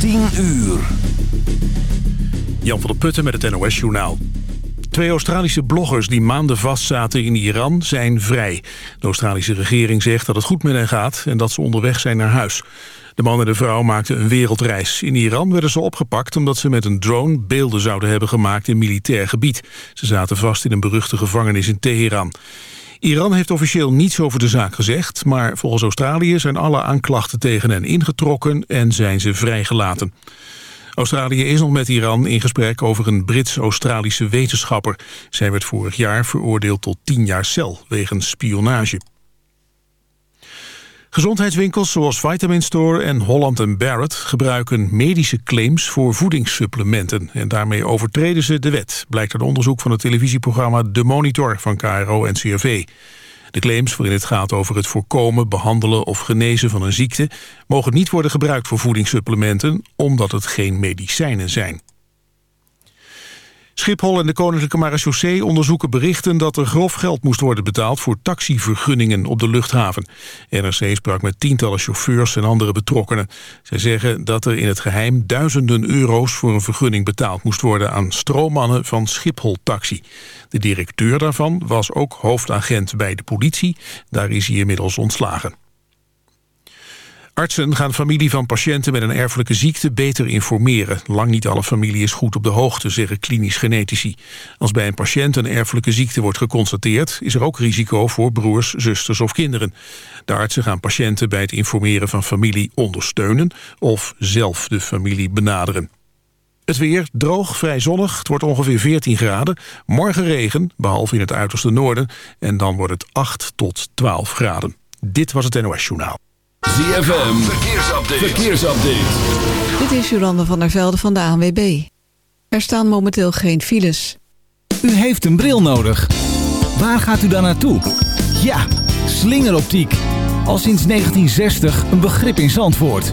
10 uur. Jan van der Putten met het NOS-journaal. Twee Australische bloggers die maanden vastzaten in Iran zijn vrij. De Australische regering zegt dat het goed met hen gaat en dat ze onderweg zijn naar huis. De man en de vrouw maakten een wereldreis. In Iran werden ze opgepakt omdat ze met een drone beelden zouden hebben gemaakt in militair gebied. Ze zaten vast in een beruchte gevangenis in Teheran. Iran heeft officieel niets over de zaak gezegd... maar volgens Australië zijn alle aanklachten tegen hen ingetrokken... en zijn ze vrijgelaten. Australië is nog met Iran in gesprek over een Brits-Australische wetenschapper. Zij werd vorig jaar veroordeeld tot 10 jaar cel wegens spionage. Gezondheidswinkels zoals Vitamin Store en Holland Barrett gebruiken medische claims voor voedingssupplementen. En daarmee overtreden ze de wet, blijkt uit onderzoek van het televisieprogramma De Monitor van KRO en CRV. De claims waarin het gaat over het voorkomen, behandelen of genezen van een ziekte... mogen niet worden gebruikt voor voedingssupplementen omdat het geen medicijnen zijn. Schiphol en de Koninklijke Marechaussee onderzoeken berichten dat er grof geld moest worden betaald voor taxivergunningen op de luchthaven. NRC sprak met tientallen chauffeurs en andere betrokkenen. Zij zeggen dat er in het geheim duizenden euro's voor een vergunning betaald moest worden aan stroommannen van Schiphol Taxi. De directeur daarvan was ook hoofdagent bij de politie. Daar is hij inmiddels ontslagen. Artsen gaan familie van patiënten met een erfelijke ziekte beter informeren. Lang niet alle familie is goed op de hoogte, zeggen klinisch genetici. Als bij een patiënt een erfelijke ziekte wordt geconstateerd... is er ook risico voor broers, zusters of kinderen. De artsen gaan patiënten bij het informeren van familie ondersteunen... of zelf de familie benaderen. Het weer droog, vrij zonnig. Het wordt ongeveer 14 graden. Morgen regen, behalve in het uiterste noorden. En dan wordt het 8 tot 12 graden. Dit was het NOS Journaal. ZFM, verkeersupdate. verkeersupdate. Dit is Jolande van der Velde van de ANWB. Er staan momenteel geen files. U heeft een bril nodig. Waar gaat u dan naartoe? Ja, slingeroptiek. Al sinds 1960 een begrip in Zandvoort.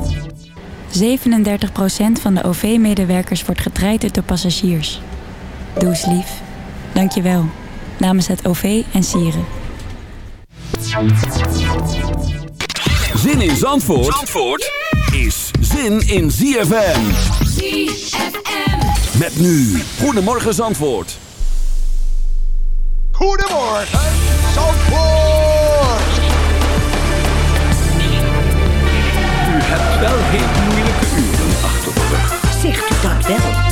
37% van de OV-medewerkers wordt getraind door passagiers. Doe eens lief. Dank je wel. Namens het OV en Sieren. Zin in Zandvoort, Zandvoort is zin in ZFM. ZFM. Met nu. Goedemorgen Zandvoort. Goedemorgen Zandvoort. Rug. Zegt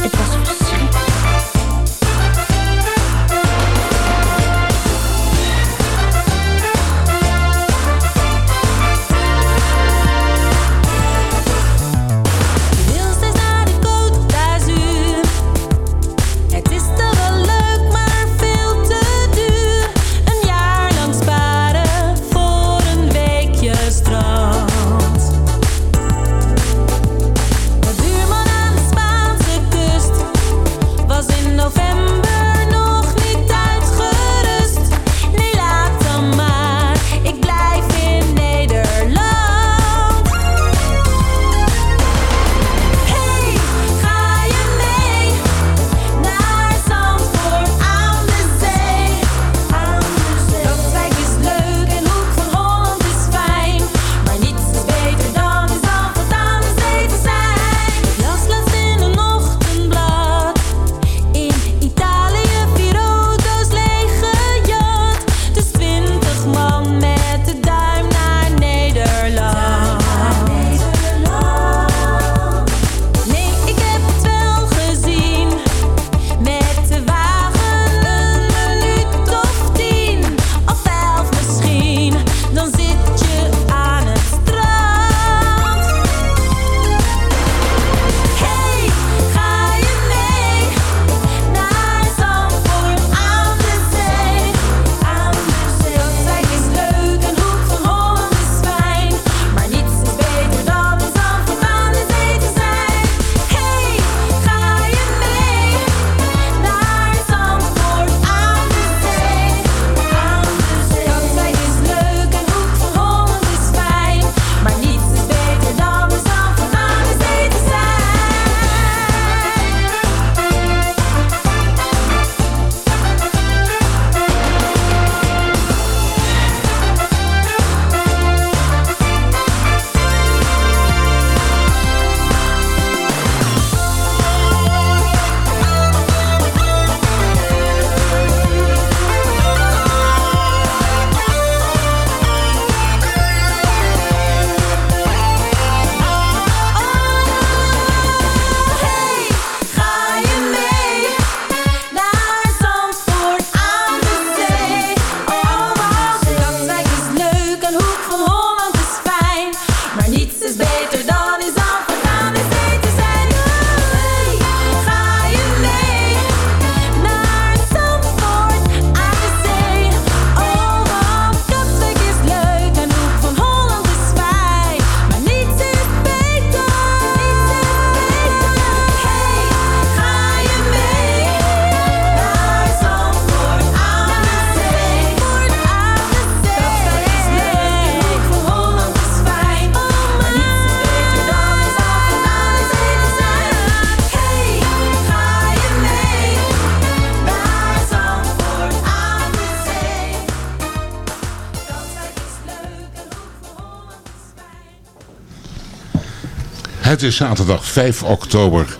Het is zaterdag 5 oktober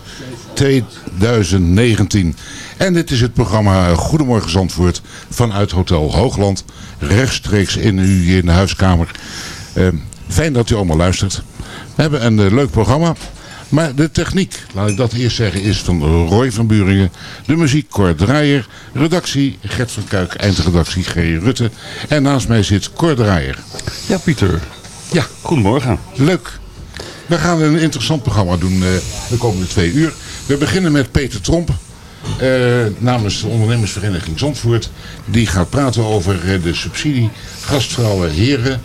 2019. En dit is het programma Goedemorgen Zandvoort vanuit Hotel Hoogland. Rechtstreeks in u in de huiskamer. Eh, fijn dat u allemaal luistert. We hebben een eh, leuk programma. Maar de techniek, laat ik dat eerst zeggen, is van Roy van Buringen. De muziek Cor Draaier. Redactie Gert van Kuik. Eindredactie G. Rutte. En naast mij zit Cor Draaier. Ja, Pieter. Ja. Goedemorgen. Leuk. We gaan een interessant programma doen eh, de komende twee uur. We beginnen met Peter Tromp. eh, namens de ondernemersvereniging Zandvoort. Die gaat praten over eh, de subsidie gastvrouwen heren.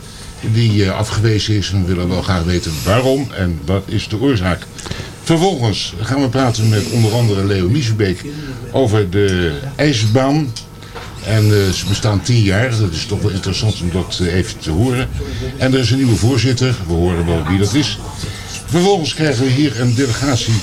Die afgewezen is. En we willen wel graag weten waarom. En wat is de oorzaak. Vervolgens gaan we praten met onder andere Leo Miesebeek over de ijsbaan. En ze bestaan tien jaar. Dat is toch wel interessant om dat even te horen. En er is een nieuwe voorzitter. We horen wel wie dat is. Vervolgens krijgen we hier een delegatie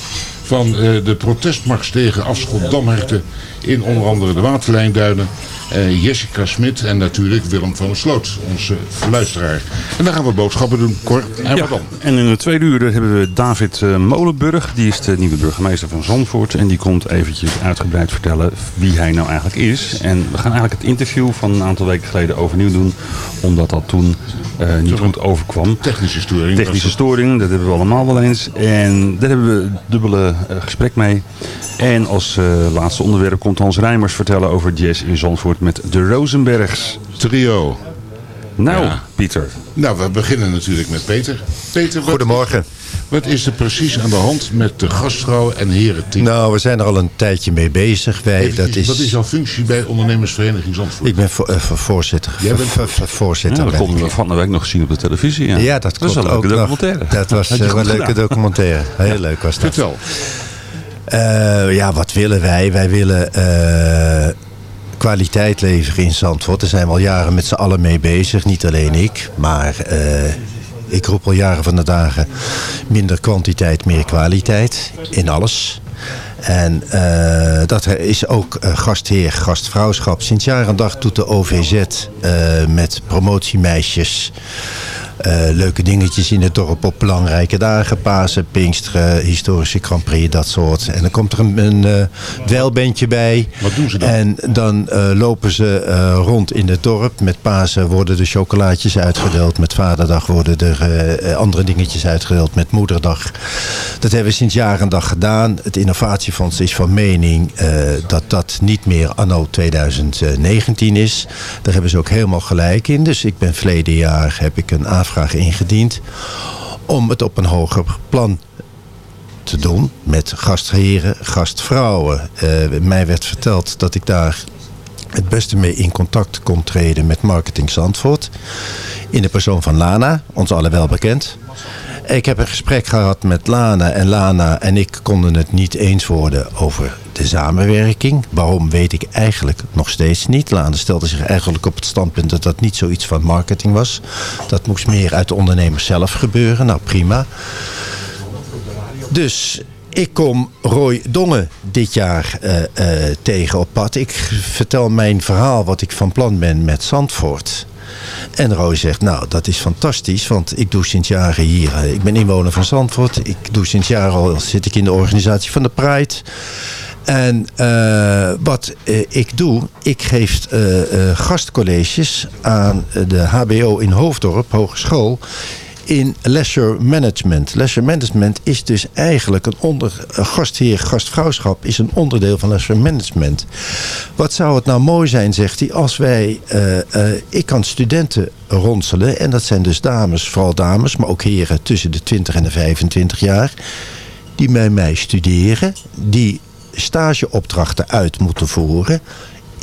van eh, de protestmars tegen afschot damherten in onder andere de Waterlijnduinen. Eh, Jessica Smit en natuurlijk Willem van der Sloot, onze luisteraar. En dan gaan we boodschappen doen, Cor. En Ja, en in de tweede uur hebben we David eh, Molenburg. Die is de nieuwe burgemeester van Zandvoort. En die komt eventjes uitgebreid vertellen wie hij nou eigenlijk is. En we gaan eigenlijk het interview van een aantal weken geleden overnieuw doen. Omdat dat toen eh, niet goed overkwam. Technische storing. Technische storing, dat hebben we allemaal wel eens. En daar hebben we dubbele gesprek mee. En als laatste onderwerp komt Hans Rijmers vertellen over jazz in Zandvoort met de Rosenbergs. Trio. Nou, Ja. Pieter. Nou, we beginnen natuurlijk met Peter. Peter, wat, Goedemorgen. wat is er precies aan de hand met de gastvrouwen en herenteam? Nou, we zijn er al een tijdje mee bezig. Wij, dat is, Wat is jouw functie bij ondernemersvereniging Zandvoort? Ik ben vo- eh, vo- voorzitter. Jij bent Vo- vo- voorzitter. Ja, dat konden we van de week nog zien op de televisie. Ja, Ja, dat was klopt een leuke ook nog. documentaire. Dat was eh, een leuke documentaire. Heel leuk was dat. Vertel. Eh, ja, wat willen wij? Wij willen eh, kwaliteit leveren in Zandvoort. Daar zijn we al jaren met z'n allen mee bezig. Niet alleen ik, maar eh, ik roep al jaren van de dagen... minder kwantiteit, meer kwaliteit in alles. En dat is ook gastheer, gastvrouwschap. Sinds jaar en dag doet de OVZ met promotiemeisjes... eh, leuke dingetjes in het dorp op belangrijke dagen. Pasen, Pinksteren, historische Grand Prix, dat soort. En dan komt er een, een eh, bij. Wat doen ze dan? En dan eh, lopen ze rond in het dorp. Met Pasen worden de chocolaatjes uitgedeeld. Met Vaderdag worden er andere dingetjes uitgedeeld. Met Moederdag. Dat hebben we sinds jaar en dag gedaan. Het innovatiefonds is van mening dat dat niet meer anno 2019 is. Daar hebben ze ook helemaal gelijk in. Dus ik ben verleden jaar heb ik een aanvraag ingediend om het op een hoger plan te doen met gastheren, gastvrouwen. Eh, mij werd verteld dat ik daar het beste mee in contact kon treden met Marketing Zandvoort. In de persoon van Lana, ons allen wel bekend. Ik heb een gesprek gehad met Lana en Lana en ik konden het niet eens worden over de samenwerking. Waarom weet ik eigenlijk nog steeds niet. Lana stelde zich eigenlijk op het standpunt dat dat niet zoiets van marketing was. Dat moest meer uit de ondernemers zelf gebeuren. Nou prima. Dus ik kom Roy Dongen dit jaar eh, eh, tegen op pad. Ik vertel mijn verhaal wat ik van plan ben met Zandvoort. En Roy zegt, nou, dat is fantastisch, want ik doe sinds jaren hier... eh, ik ben inwoner van Zandvoort. Ik doe sinds jaren al, zit ik in de organisatie van de Pride... En eh, wat eh, ik doe, ik geef eh, gastcolleges aan de HBO in Hoofddorp, Hogeschool, in leisure management. Leisure management is dus eigenlijk een onder... gastheer, gastvrouwschap is een onderdeel van leisure management. Wat zou het nou mooi zijn, zegt hij, als wij... ik kan studenten ronselen, en dat zijn dus dames, vooral dames... maar ook heren tussen de 20 en de 25 jaar... die bij mij studeren, die stageopdrachten uit moeten voeren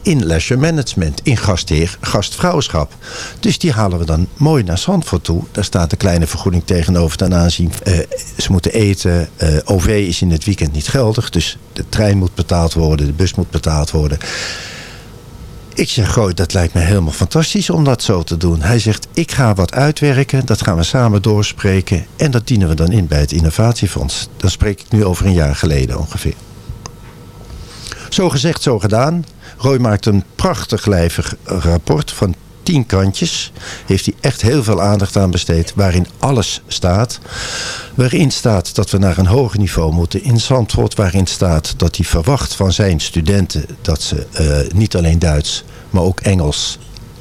in leisure management, in gastheer, gastvrouwschap. Dus die halen we dan mooi naar Zandvoort toe. Daar staat een kleine vergoeding tegenover ten aanzien. Eh, ze moeten eten. eh, OV is in het weekend niet geldig. Dus de trein moet betaald worden, de bus moet betaald worden. Ik zeg, goh, dat lijkt me helemaal fantastisch om dat zo te doen. Hij zegt, ik ga wat uitwerken, dat gaan we samen doorspreken... en dat dienen we dan in bij het innovatiefonds. Dan spreek ik nu over een jaar geleden ongeveer. Zo gezegd, zo gedaan. Roy maakt een prachtig lijvig rapport van tien kantjes. Heeft hij echt heel veel aandacht aan besteed. Waarin alles staat. Waarin staat dat we naar een hoger niveau moeten in Zandvoort. Waarin staat dat hij verwacht van zijn studenten dat ze eh, niet alleen Duits, maar ook Engels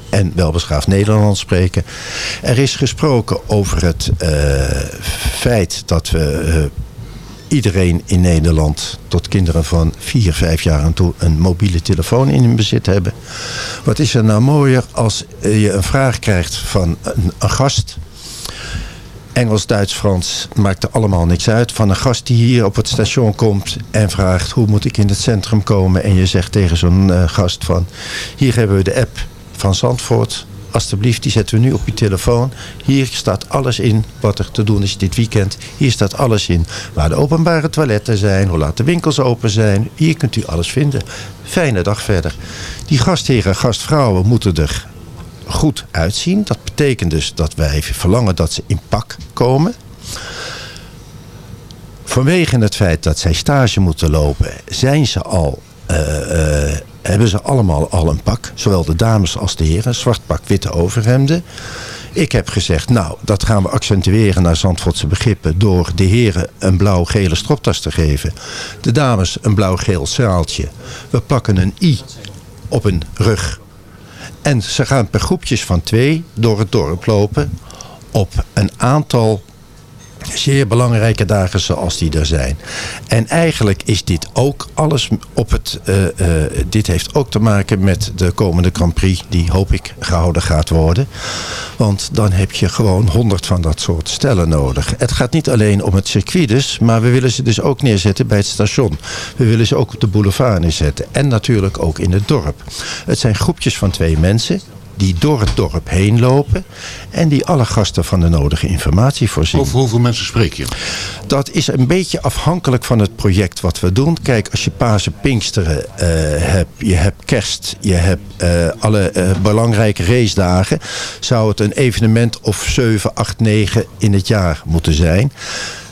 en welbeschaafd Nederlands spreken. Er is gesproken over het eh, feit dat we eh, iedereen in Nederland tot kinderen van 4, 5 jaar aan toe een mobiele telefoon in hun bezit hebben. Wat is er nou mooier als je een vraag krijgt van een, gast Engels, Duits, Frans maakt er allemaal niks uit. Van een gast die hier op het station komt en vraagt hoe moet ik in het centrum komen. En je zegt tegen zo'n uh, gast van hier hebben we de app van Zandvoort. Alsjeblieft, die zetten we nu op je telefoon. Hier staat alles in wat er te doen is dit weekend. Hier staat alles in. Waar de openbare toiletten zijn, hoe laat de winkels open zijn. Hier kunt u alles vinden. Fijne dag verder. Die gastheren en gastvrouwen moeten er goed uitzien. Dat betekent dus dat wij verlangen dat ze in pak komen. Vanwege het feit dat zij stage moeten lopen, zijn ze al, uh, uh, hebben ze allemaal al een pak. Zowel de dames als de heren. Zwart pak, witte overhemden. Ik heb gezegd, nou, dat gaan we accentueren naar Zandvoortse begrippen... door de heren een blauw-gele stroptas te geven. De dames een blauw-geel zaaltje. We pakken een i op een rug en ze gaan per groepjes van twee door het dorp lopen op een aantal zeer belangrijke dagen zoals die er zijn. En eigenlijk is dit ook alles op het... Uh, uh, dit heeft ook te maken met de komende Grand Prix... die hoop ik gehouden gaat worden. Want dan heb je gewoon honderd van dat soort stellen nodig. Het gaat niet alleen om het circuit dus... maar we willen ze dus ook neerzetten bij het station. We willen ze ook op de boulevard neerzetten. En natuurlijk ook in het dorp. Het zijn groepjes van twee mensen die door het dorp heen lopen en die alle gasten van de nodige informatie voorzien. Over hoeveel mensen spreek je? Dat is een beetje afhankelijk van het project wat we doen. Kijk, als je Pasen Pinksteren uh, hebt, je hebt kerst, je hebt uh, alle uh, belangrijke racedagen, zou het een evenement of 7, 8, 9 in het jaar moeten zijn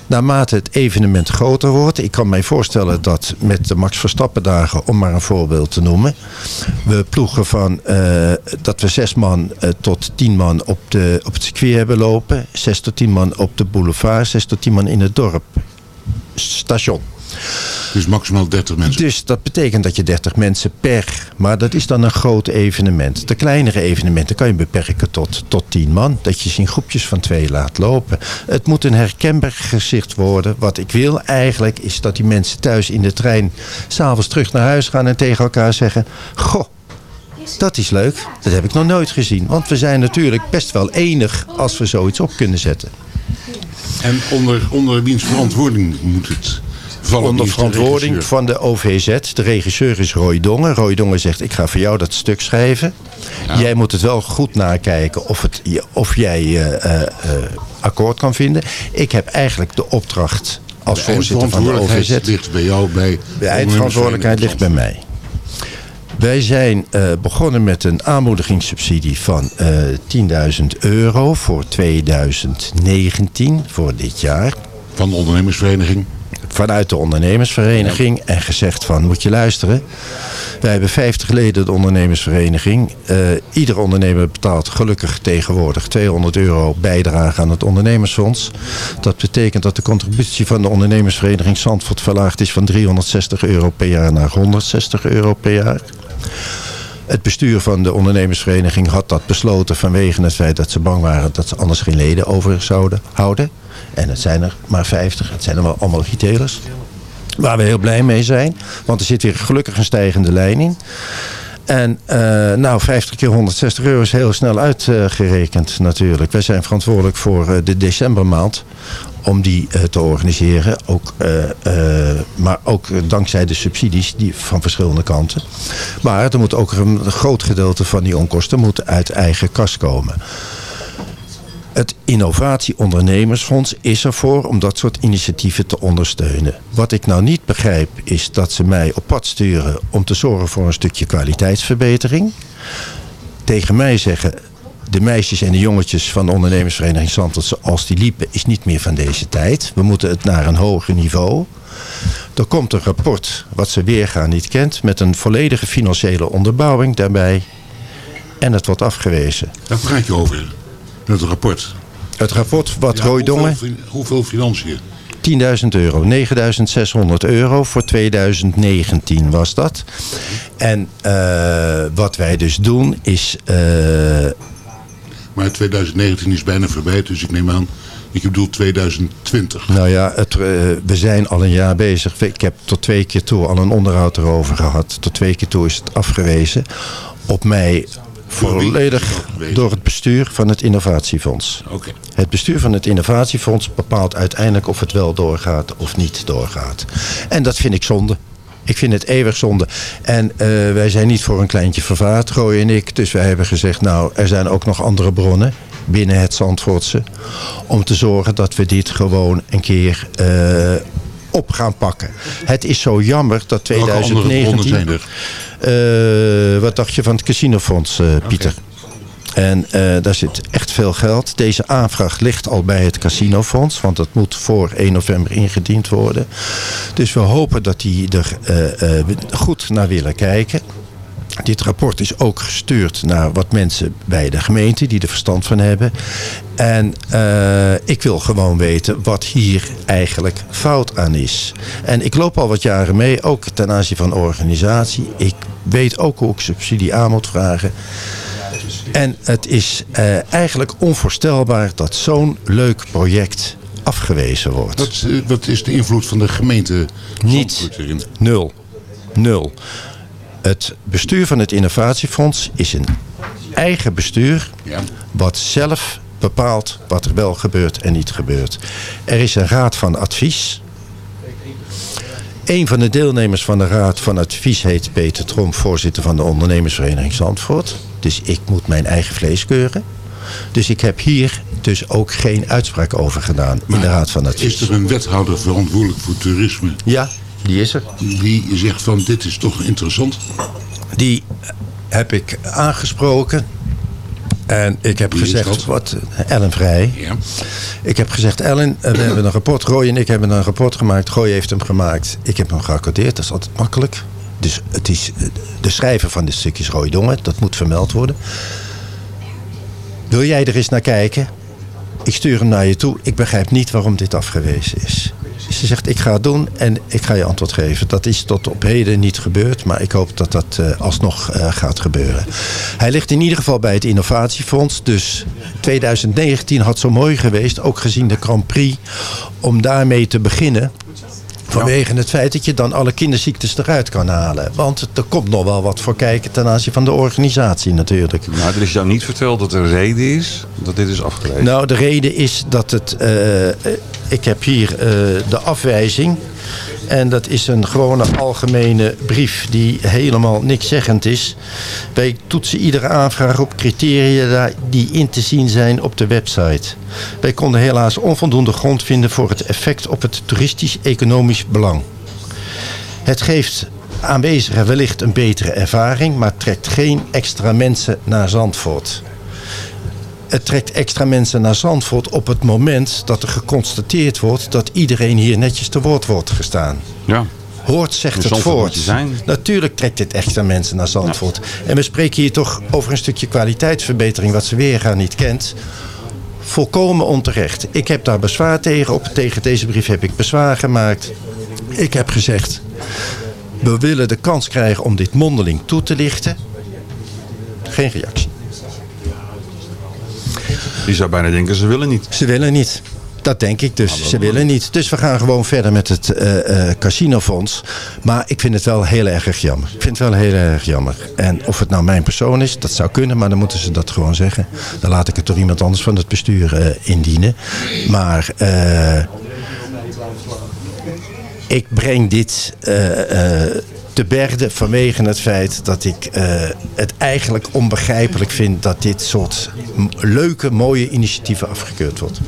naarmate het evenement groter wordt. Ik kan mij voorstellen dat met de Max Verstappen dagen, om maar een voorbeeld te noemen. We ploegen van uh, dat we zes man uh, tot tien man op, de, op het circuit hebben lopen. Zes tot tien man op de boulevard. Zes tot tien man in het dorp. Station. Dus maximaal 30 mensen? Dus dat betekent dat je 30 mensen per... Maar dat is dan een groot evenement. De kleinere evenementen kan je beperken tot, tot 10 man. Dat je ze in groepjes van twee laat lopen. Het moet een herkenbaar gezicht worden. Wat ik wil eigenlijk is dat die mensen thuis in de trein... s'avonds terug naar huis gaan en tegen elkaar zeggen... Goh, dat is leuk. Dat heb ik nog nooit gezien. Want we zijn natuurlijk best wel enig als we zoiets op kunnen zetten. En onder, onder wiens verantwoording moet het onder verantwoording van de OVZ. De regisseur is Roy Dongen. Roy Dongen zegt, ik ga voor jou dat stuk schrijven. Ja. Jij moet het wel goed nakijken of, het, of jij uh, uh, akkoord kan vinden. Ik heb eigenlijk de opdracht als de voorzitter van de OVZ. ligt bij jou bij... De eindverantwoordelijkheid ligt bij mij. Wij zijn uh, begonnen met een aanmoedigingssubsidie van uh, 10.000 euro voor 2019, voor dit jaar. Van de ondernemersvereniging? Vanuit de ondernemersvereniging en gezegd van moet je luisteren. Wij hebben 50 leden de ondernemersvereniging. Uh, ieder ondernemer betaalt gelukkig tegenwoordig 200 euro bijdrage aan het ondernemersfonds. Dat betekent dat de contributie van de ondernemersvereniging Zandvoort verlaagd is van 360 euro per jaar naar 160 euro per jaar. Het bestuur van de ondernemersvereniging had dat besloten vanwege het feit dat ze bang waren dat ze anders geen leden over zouden houden. En het zijn er maar 50. Het zijn er allemaal retailers. Waar we heel blij mee zijn. Want er zit weer gelukkig een stijgende lijn in. En uh, nou, 50 keer 160 euro is heel snel uitgerekend uh, natuurlijk. Wij zijn verantwoordelijk voor uh, de decembermaand om die te organiseren. Ook, maar ook dankzij de subsidies die van verschillende kanten. Maar er moet ook een groot gedeelte van die onkosten moet uit eigen kas komen. Het Innovatie Ondernemersfonds is ervoor om dat soort initiatieven te ondersteunen. Wat ik nou niet begrijp is dat ze mij op pad sturen om te zorgen voor een stukje kwaliteitsverbetering. Tegen mij zeggen de meisjes en de jongetjes van de ondernemersvereniging Zandvoort zoals die liepen is niet meer van deze tijd. We moeten het naar een hoger niveau. Er komt een rapport wat ze weergaan niet kent met een volledige financiële onderbouwing daarbij. en het wordt afgewezen. Daar praat je over, het rapport. Het rapport wat Ja, Roy Dongen... Hoeveel, financiën? 10.000 euro, 9.600 euro voor 2019 was dat. En eh, wat wij dus doen is... eh, Maar 2019 is bijna voorbij, dus ik neem aan, ik bedoel 2020. nou ja, het, eh, we zijn al een jaar bezig. Ik heb tot twee keer toe al een onderhoud erover gehad. Tot twee keer toe is het afgewezen. Op mij volledig door het bestuur van het innovatiefonds. Het bestuur van het innovatiefonds bepaalt uiteindelijk of het wel doorgaat of niet doorgaat. En dat vind ik zonde. Ik vind het eeuwig zonde. En eh, wij zijn niet voor een kleintje vervaard, Roy en ik. Dus wij hebben gezegd, nou, er zijn ook nog andere bronnen binnen het Zandvoortse. Om te zorgen dat we dit gewoon een keer eh, op gaan pakken. Het is zo jammer dat Welke andere bronnen 2019... Eh, wat dacht je van het casinofonds, eh, Pieter? En eh, daar zit echt veel geld. Deze aanvraag ligt al bij het casinofonds, want dat moet voor 1 november ingediend worden. Dus we hopen dat die er goed naar willen kijken. Dit rapport is ook gestuurd naar wat mensen bij de gemeente die er verstand van hebben. En eh, ik wil gewoon weten wat hier eigenlijk fout aan is. En ik loop al wat jaren mee, ook ten aanzien van organisatie. Ik weet ook hoe ik subsidie aan moet vragen. En het is eh, eigenlijk onvoorstelbaar dat zo'n leuk project afgewezen wordt. Wat, eh, wat is de invloed van de gemeente Niet. Nul. Nul. Het bestuur van het innovatiefonds is een eigen bestuur wat zelf bepaalt wat er wel gebeurt en niet gebeurt. Er is een raad van advies. Een van de deelnemers van de raad van advies heet Peter Tromp, voorzitter van de ondernemersvereniging Zandvoort. Dus ik moet mijn eigen vlees keuren. Dus ik heb hier dus ook geen uitspraak over gedaan in de raad van advies. Is er een wethouder verantwoordelijk voor toerisme? Ja, die is er. Die zegt van dit is toch interessant? Die heb ik aangesproken. En ik heb Wie gezegd, wat, Ellen Vrij. Ja. Ik heb gezegd, Ellen, eh, we hebben een rapport. Roy en ik hebben een rapport gemaakt. Roy heeft hem gemaakt. Ik heb hem geaccordeerd. Dat is altijd makkelijk. Dus het is, eh, de schrijver van dit stuk is Roy Dongen. Dat moet vermeld worden. Wil jij er eens naar kijken? Ik stuur hem naar je toe. Ik begrijp niet waarom dit afgewezen is. Ze zegt, ik ga het doen en ik ga je antwoord geven. Dat is tot op heden niet gebeurd, maar ik hoop dat dat eh, alsnog eh, gaat gebeuren. Hij ligt in ieder geval bij het innovatiefonds. Dus 2019 had zo mooi geweest, ook gezien de Grand Prix, om daarmee te beginnen. Vanwege het feit dat je dan alle kinderziektes eruit kan halen. Want er komt nog wel wat voor kijken ten aanzien van de organisatie natuurlijk. Nou, er is jou niet verteld dat er reden is dat dit is afgewezen. Nou, de reden is dat het... eh, eh, ik heb hier eh, de afwijzing. En dat is een gewone algemene brief die helemaal niks zeggend is. Wij toetsen iedere aanvraag op criteria die in te zien zijn op de website. Wij konden helaas onvoldoende grond vinden voor het effect op het toeristisch-economisch belang. Het geeft aanwezigen wellicht een betere ervaring, maar trekt geen extra mensen naar Zandvoort. Het trekt extra mensen naar Zandvoort op het moment dat er geconstateerd wordt dat iedereen hier netjes te woord wordt gestaan. Ja. Hoort zegt het voort. Natuurlijk trekt dit extra mensen naar Zandvoort. En we spreken hier toch over een stukje kwaliteitsverbetering wat ze weergaan niet kent. Volkomen onterecht. Ik heb daar bezwaar tegen. Op, tegen deze brief heb ik bezwaar gemaakt. Ik heb gezegd, we willen de kans krijgen om dit mondeling toe te lichten. Geen reactie. Je zou bijna denken, ze willen niet. Ze willen niet. Dat denk ik dus. Ze willen niet. Dus we gaan gewoon verder met het eh, eh, casinofonds. Maar ik vind het wel heel erg jammer. Ik vind het wel heel erg jammer. En of het nou mijn persoon is, dat zou kunnen. Maar dan moeten ze dat gewoon zeggen. Dan laat ik het door iemand anders van het bestuur eh, indienen. Maar ik breng dit te berde vanwege het feit dat ik eh, het eigenlijk onbegrijpelijk vind dat dit soort leuke, mooie initiatieven afgekeurd wordt.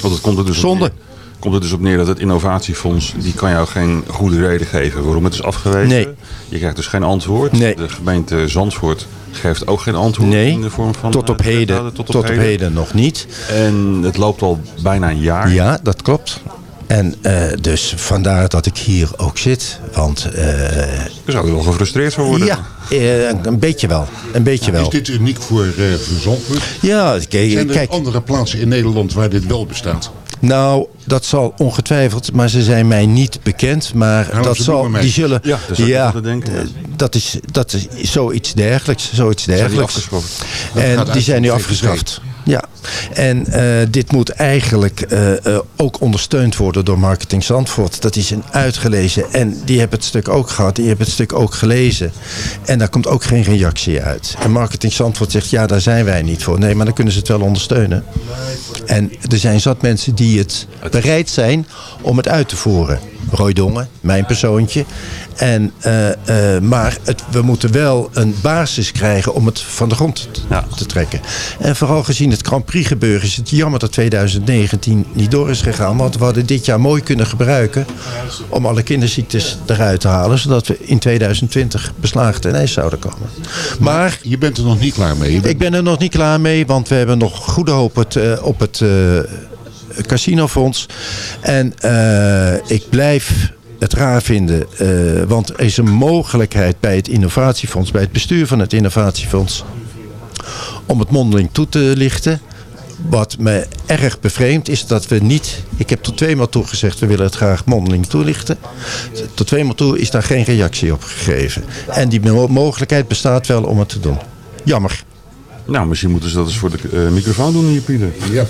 Want het komt er dus Zonde. Op neer, komt er dus op neer dat het innovatiefonds, die kan jou geen goede reden geven waarom het is afgewezen. Nee. Je krijgt dus geen antwoord. Nee. De gemeente Zandvoort geeft ook geen antwoord Nee, in de vorm van... tot op eh, heden, tot op heden nog niet. En het loopt al bijna een jaar. Ja, dat klopt. En eh, dus vandaar dat ik hier ook zit. Want... eh zou u wel gefrustreerd van worden? Ja, eh, een beetje wel. Een beetje wel. Is dit uniek voor, eh voor Zandvoort? Ja, kijk, Zijn er kijk andere plaatsen in Nederland waar dit wel bestaat? Nou, dat zal ongetwijfeld, maar ze zijn mij niet bekend. Maar Nou, dat zal, die zullen, Ja, zou ik ja, dat is, dat is zoiets dergelijks, zoiets Zijn die dergelijks. afgeschaft? Dat En die zijn nu afgeschaft. Ja, en eh, dit moet eigenlijk eh, eh, ook ondersteund worden door Marketing Zandvoort. Dat is een uitgelezen. En die hebben het stuk ook gehad, die hebben het stuk ook gelezen. En daar komt ook geen reactie uit. En Marketing Zandvoort zegt, ja, daar zijn wij niet voor. Nee, maar dan kunnen ze het wel ondersteunen. En er zijn zat mensen die het bereid zijn om het uit te voeren. Roy Dongen, mijn persoontje. En, eh, eh, maar het, we moeten wel een basis krijgen om het van de grond te trekken. En vooral gezien het Grand Prix gebeuren is het jammer dat 2019 niet door is gegaan. Want we hadden dit jaar mooi kunnen gebruiken om alle kinderziektes eruit te halen. Zodat we in 2020 beslagen ten ijs zouden komen. Maar je bent er nog niet klaar mee. Ik ben er nog niet klaar mee, want we hebben nog goede hoop het, eh, op het casinofonds. En ik blijf het raar vinden, eh, want er is een mogelijkheid bij het innovatiefonds, bij het bestuur van het innovatiefonds, om het mondeling toe te lichten. Wat me erg bevreemd is dat we niet... Ik heb tot tweemaal toe gezegd, we willen het graag mondeling toelichten. Tot tweemaal toe is daar geen reactie op gegeven. En die mo- mogelijkheid bestaat wel om het te doen. Jammer. Nou, misschien moeten ze dat eens voor de eh, microfoon doen hier, Pieter. Ja.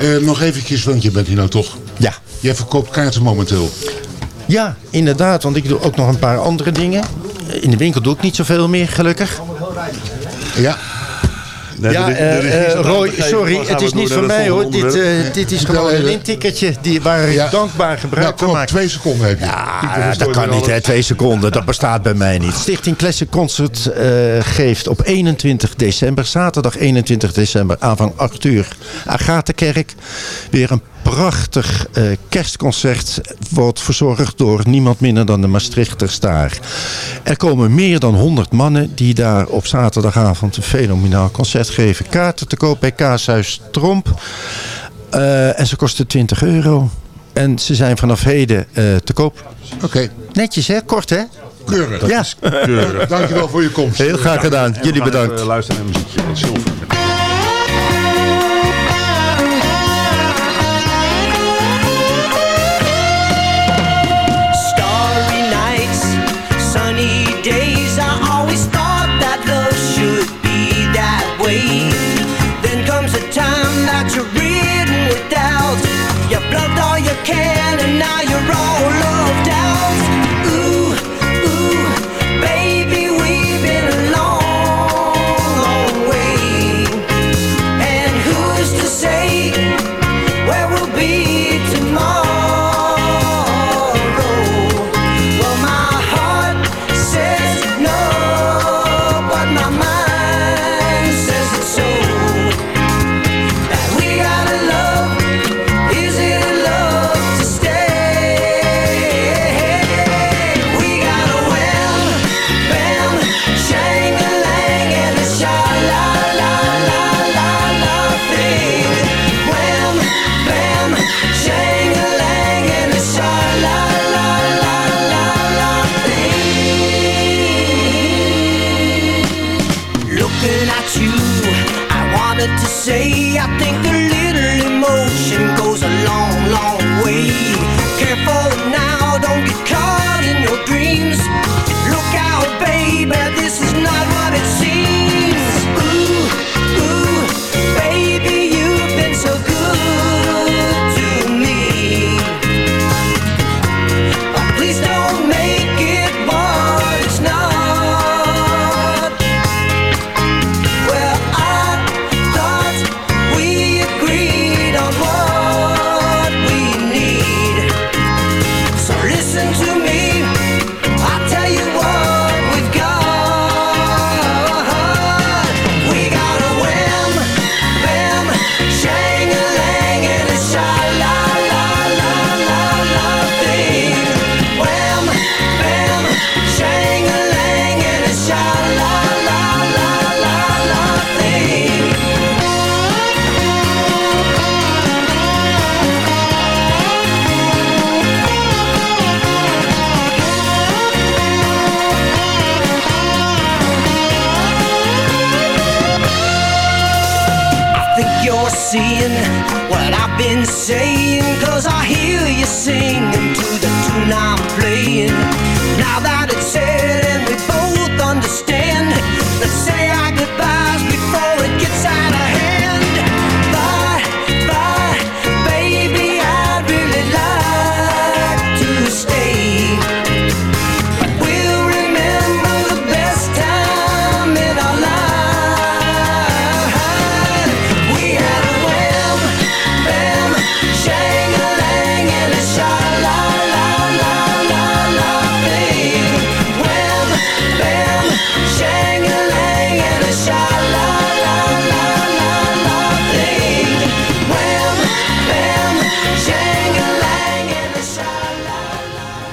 Eh, nog eventjes, want je bent hier nou toch. Ja. Jij verkoopt kaarten momenteel. Ja, inderdaad, want ik doe ook nog een paar andere dingen. In de winkel doe ik niet zoveel meer, gelukkig. Ja. ja, eh, eh, Roy, sorry, het is niet van mij hoor. Dit, eh, dit is gewoon een intikkertje die, waar ik dankbaar gebruik van maak. Twee seconden heb je. Ja, dat kan niet, hè. Twee seconden. Dat bestaat bij mij niet. Stichting Classic Concert geeft op 21 december, zaterdag 21 december, aanvang 8 uur, Agatenkerk, weer een prachtig eh, kerstconcert. Wordt verzorgd door niemand minder dan de Maastrichter Staar. Er komen meer dan 100 mannen die daar op zaterdagavond een fenomenaal concert geven. Kaarten te koop bij Kaashuis Tromp. Eh, en ze kosten 20 euro. En ze zijn vanaf heden eh, te koop. Oké. Netjes hè, kort hè? Keurig. Ja. Keurig. Dankjewel voor je komst. Heel graag gedaan. Jullie bedankt. even luisteren naar muziekje I to say I think a little emotion goes a long, long way. Careful now, don't get caught in your dreams. Look out, baby, this is not what it seems.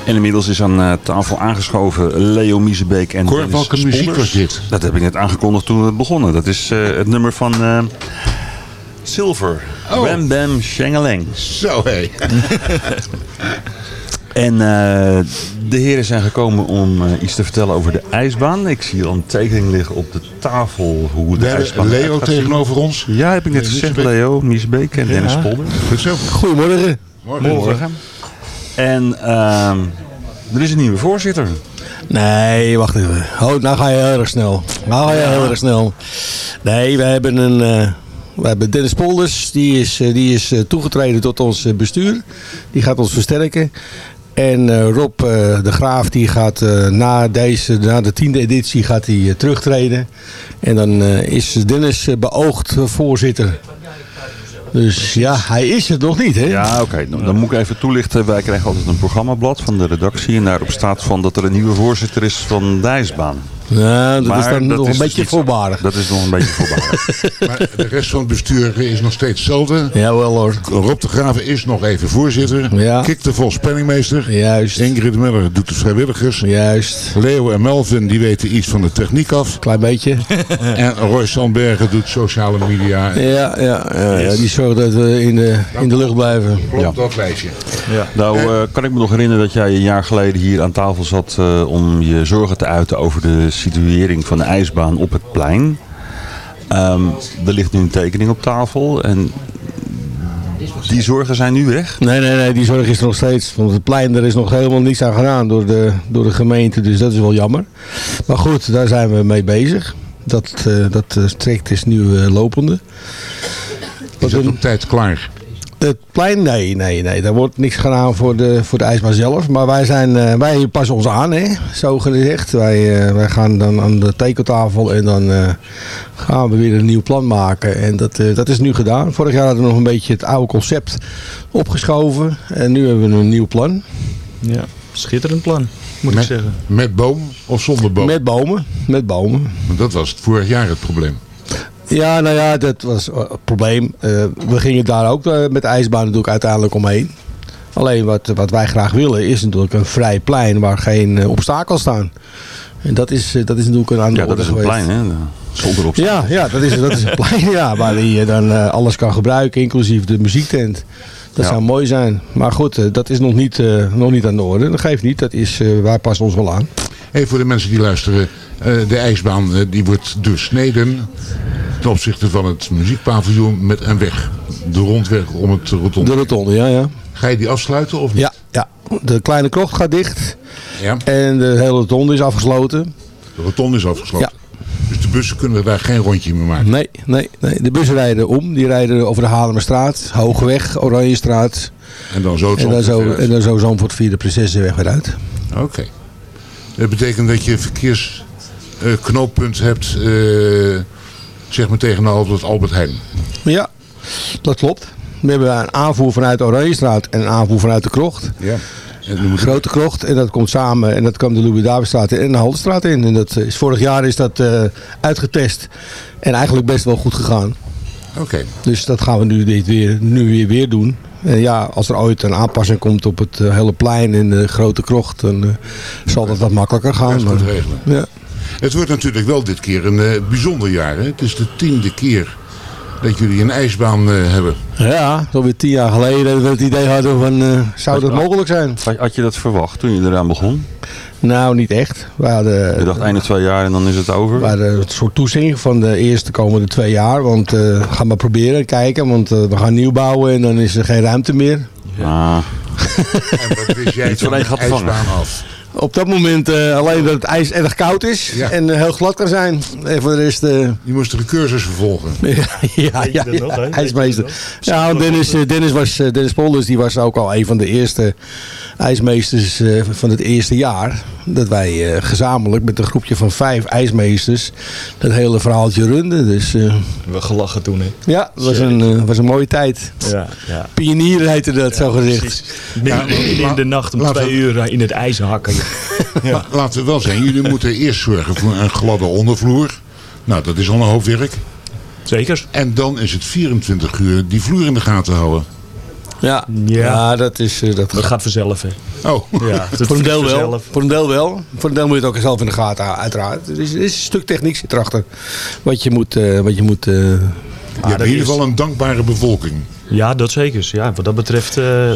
En inmiddels is aan eh, tafel aangeschoven Leo Miezebeek en Cor, Dennis welke muziek was dit? Dat heb ik net aangekondigd toen we begonnen. Dat is eh, het nummer van eh, Silver. Oh. Bam Bam Shangalang. Zo hé. En eh, de heren zijn gekomen om eh, iets te vertellen over de ijsbaan. Ik zie al een tekening liggen op de tafel hoe de hebben ijsbaan Leo zien. tegenover ons. Ja, heb ik net gezegd. Leo, Miesbeek en Dennis. Polder. Goed zo. Goedemorgen. Morgen. En ehm, er is een nieuwe voorzitter. Nee, wacht even. Oh, nou ga je heel erg snel. Nou ga je heel erg snel. Nee, we hebben een... eh, we hebben Dennis Polders, die is, eh, die is eh, toegetreden tot ons bestuur. Die gaat ons versterken. En Rob de Graaf die gaat na, deze, na de tiende editie gaat hij, terugtreden. En dan is Dennis beoogd voorzitter. Dus ja, hij is het nog niet, hè? Ja, oké. Dan, dan moet ik even toelichten. Wij krijgen altijd een programmablad van de redactie. En daarop staat van dat er een nieuwe voorzitter is van de ijsbaan. Ja, dat is dan dat nog is een dus beetje zo. voorbarig. Dat is nog een beetje voorbarig. Maar de rest van het bestuur is nog steeds hetzelfde. Jawel hoor. Rob de Graven is nog even voorzitter. Ja. Kik de Vos penningmeester. Juist. Ingrid Muller doet de vrijwilligers. Juist. Leo en Melvin die weten iets van de techniek af. Klein beetje. En Roy Sandbergen doet sociale media. Ja, ja, ja, ja, die zorgt dat we in de, in de lucht blijven. Klopt dat lijstje. Nou, eh, kan ik me nog herinneren dat jij een jaar geleden hier aan tafel zat eh, om je zorgen te uiten over de situering van de ijsbaan op het plein. Ehm, er ligt nu een tekening op tafel en die zorgen zijn nu weg. Nee, nee, nee, die zorg is er nog steeds. Want het plein, er is nog helemaal niets aan gedaan door de, door de gemeente. Dus dat is wel jammer. Maar goed, daar zijn we mee bezig. Dat, eh, dat eh, traject is nu eh, lopende. Is dat op tijd klaar? Het plein, nee, nee, nee. Daar wordt niks gedaan voor de, voor de ijsbaan zelf. Maar wij, zijn, eh, wij passen ons aan, hè, zo gezegd. Wij, eh, wij gaan dan aan de tekentafel en dan eh, gaan we weer een nieuw plan maken. En dat, eh, dat is nu gedaan. Vorig jaar hadden we nog een beetje het oude concept opgeschoven. En nu hebben we een nieuw plan. Ja, schitterend plan, moet met, ik zeggen. Met boom of zonder boom? Met bomen, met bomen. Want dat was het vorig jaar het probleem. Ja, nou ja, dat was eh, het probleem. Eh, we gingen daar ook eh, met de ijsbaan natuurlijk uiteindelijk omheen. Alleen wat, wat wij graag willen is natuurlijk een vrij plein waar geen eh, obstakels staan. En dat is, eh, dat is natuurlijk een aan de Ja, dat is een geweest. plein, hè? Zonder obstakels. Ja, ja dat, is, dat is een plein ja, waar je dan eh, alles kan gebruiken, inclusief de muziektent. Dat Ja. zou mooi zijn. Maar goed, eh, dat is nog niet, eh, nog niet aan de orde. Dat geeft niet. Dat is, eh, wij passen ons wel aan. Hey, voor de mensen die luisteren. eh, de ijsbaan eh, die wordt doorsneden ten opzichte van het muziekpaviljoen met een weg. De rondweg om het rotonde. De rotonde, ja, ja. Ga je die afsluiten of niet? Ja, ja. De kleine krocht gaat dicht. Ja. En de hele rotonde is afgesloten. De rotonde is afgesloten. Dus de bussen kunnen daar geen rondje meer maken. Nee, nee, nee. De bussen rijden om. Die rijden over de Haarlemmerstraat, Hogeweg, Oranjestraat. En dan zo En dan zo, en dan zo Zandvoort via de Prinsessenweg weer uit. Oké. Dat betekent dat je verkeersknooppunt hebt, eh, zeg maar tegenover het Albert Heijn. Ja, dat klopt. We hebben een aanvoer vanuit de Oranjestraat en een aanvoer vanuit de Krocht. Ja. En nu moet Grote Krocht. En dat komt samen. En dat kwam de Louis-Davidstraat in en de Haldenstraat in. En dat is, vorig jaar is dat eh, uitgetest. En eigenlijk best wel goed gegaan. Oké. Dus dat gaan we nu, dit weer, nu weer, weer doen. En ja, als er ooit een aanpassing komt op het eh, hele plein in de Grote Krocht, dan eh, zal dat wat makkelijker gaan. Goed Maar- regelen. Ja. Het wordt natuurlijk wel dit keer een eh, bijzonder jaar. Hè? Het is de tiende keer dat jullie een ijsbaan eh, hebben. Ja, alweer tien jaar geleden dat we het idee hadden van, eh, zou dat mogelijk zijn? Had- je dat verwacht toen je eraan begon? Nou, niet echt. We hadden, Je dacht één of twee jaar en dan is het over? we hadden een soort toezegging van de eerste komende twee jaar. Want eh ga maar proberen, kijken. Want we gaan nieuw bouwen en dan is er geen ruimte meer. Ah, En wat wist jij van voor vangen. ijsbaan af? Op dat moment eh, alleen dat het ijs erg koud is Ja. en eh, heel glad kan zijn. En voor de rest... eh, Je moest een cursus vervolgen. ja, ja, ja, dat je ijsmeester. Ja, want Dennis, Dennis, was, Dennis Polders die was ook al een van de eerste ijsmeesters eh, van het eerste jaar. Dat wij eh, gezamenlijk met een groepje van vijf ijsmeesters dat hele verhaaltje runden. Dus eh, We gelachen toen, hè? ja, het was een, was een mooie tijd. Ja, ja. Pionier heette dat, zo gezegd. In de nacht om laten twee we- uur in het ijs hakken. Maar laten we wel zijn, jullie moeten eerst zorgen voor een gladde ondervloer. Nou, dat is al een hoop werk. Zeker. En dan is het 24 uur die vloer in de gaten houden. Ja, Ja. ja. dat is... eh, dat Dat gaat vanzelf, hè? Oh, Ja, het voor een deel wel. Voor een deel wel. Voor een deel moet je het ook zelf in de gaten houden, uiteraard. Er is, er is een stuk techniek zit erachter. Wat je moet... eh, wat je moet eh, je hebt in ieder is- geval een dankbare bevolking. Ja, dat zeker. Ja, wat dat betreft eh,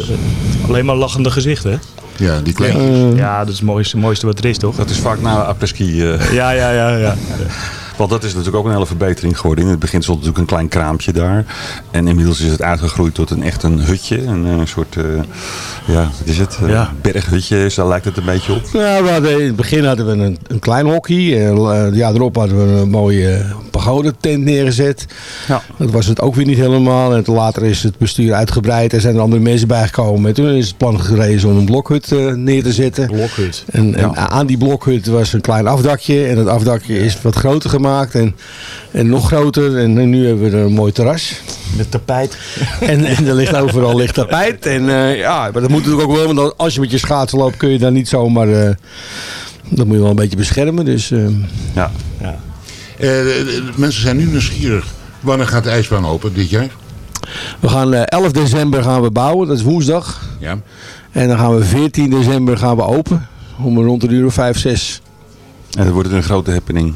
alleen maar lachende gezichten, hè? Ja, die kleintjes. eh, Ja, dat is het mooiste, mooiste wat er is, toch? dat is vaak na apres-ski. eh, Ja, ja, ja, ja. Want dat is natuurlijk ook een hele verbetering geworden. In het begin stond natuurlijk een klein kraampje daar. En inmiddels is het uitgegroeid tot een echt een hutje. Een, eh, soort, eh, ja, wat is het? Eh, Ja. Berghutje, is, daar lijkt het een beetje op. Nou, we hadden, in het begin hadden we een, een klein hockey. En ja, erop hadden we een mooie uh, pagoda-tent neergezet. Ja. Dat was het ook weer niet helemaal. En toen later is het bestuur uitgebreid. Er zijn er andere mensen bijgekomen. En toen is het plan gerezen om een blokhut eh, neer te zetten. Blokhut. En, en aan die blokhut was een klein afdakje. En het afdakje is wat groter gemaakt. En, en nog groter. En nu hebben we er een mooi terras. Met tapijt. En, en er ligt overal licht tapijt. En eh, ja, maar dat moet natuurlijk ook wel. Want als je met je schaatsen loopt kun je daar niet zomaar... eh dat moet je wel een beetje beschermen. Dus Ja. Eh, de- mensen zijn nu nieuwsgierig. Wanneer gaat de ijsbaan open dit jaar? we gaan eh, 11 december gaan we bouwen. Dat is woensdag. Ja. En dan gaan we 14 december gaan we open. Om rond de uur of 5, 6. En dat wordt een grote happening.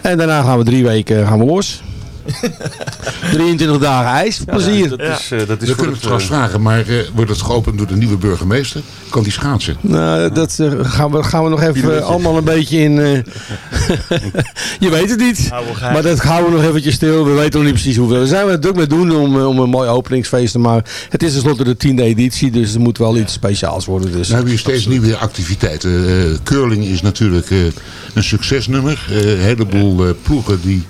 En daarna gaan we drie weken gaan we los. 23 dagen ijs. Plezier. dat is, eh, dat is We kunnen het trouwens eh, vragen, maar eh, wordt het geopend door de nieuwe burgemeester? Kan die schaatsen? Nou, dat gaan, we, gaan we nog even allemaal een beetje in... eh, je weet het niet. Maar dat houden we nog eventjes stil. We weten nog niet precies hoeveel. We zijn er druk mee doen om, om een mooi openingsfeest te maken. Het is tenslotte de tiende editie, dus het moet wel iets speciaals worden. Dus. Dan hebben we steeds nieuwe activiteiten. Curling is natuurlijk eh, een succesnummer. Eh, een heleboel eh, ploegen die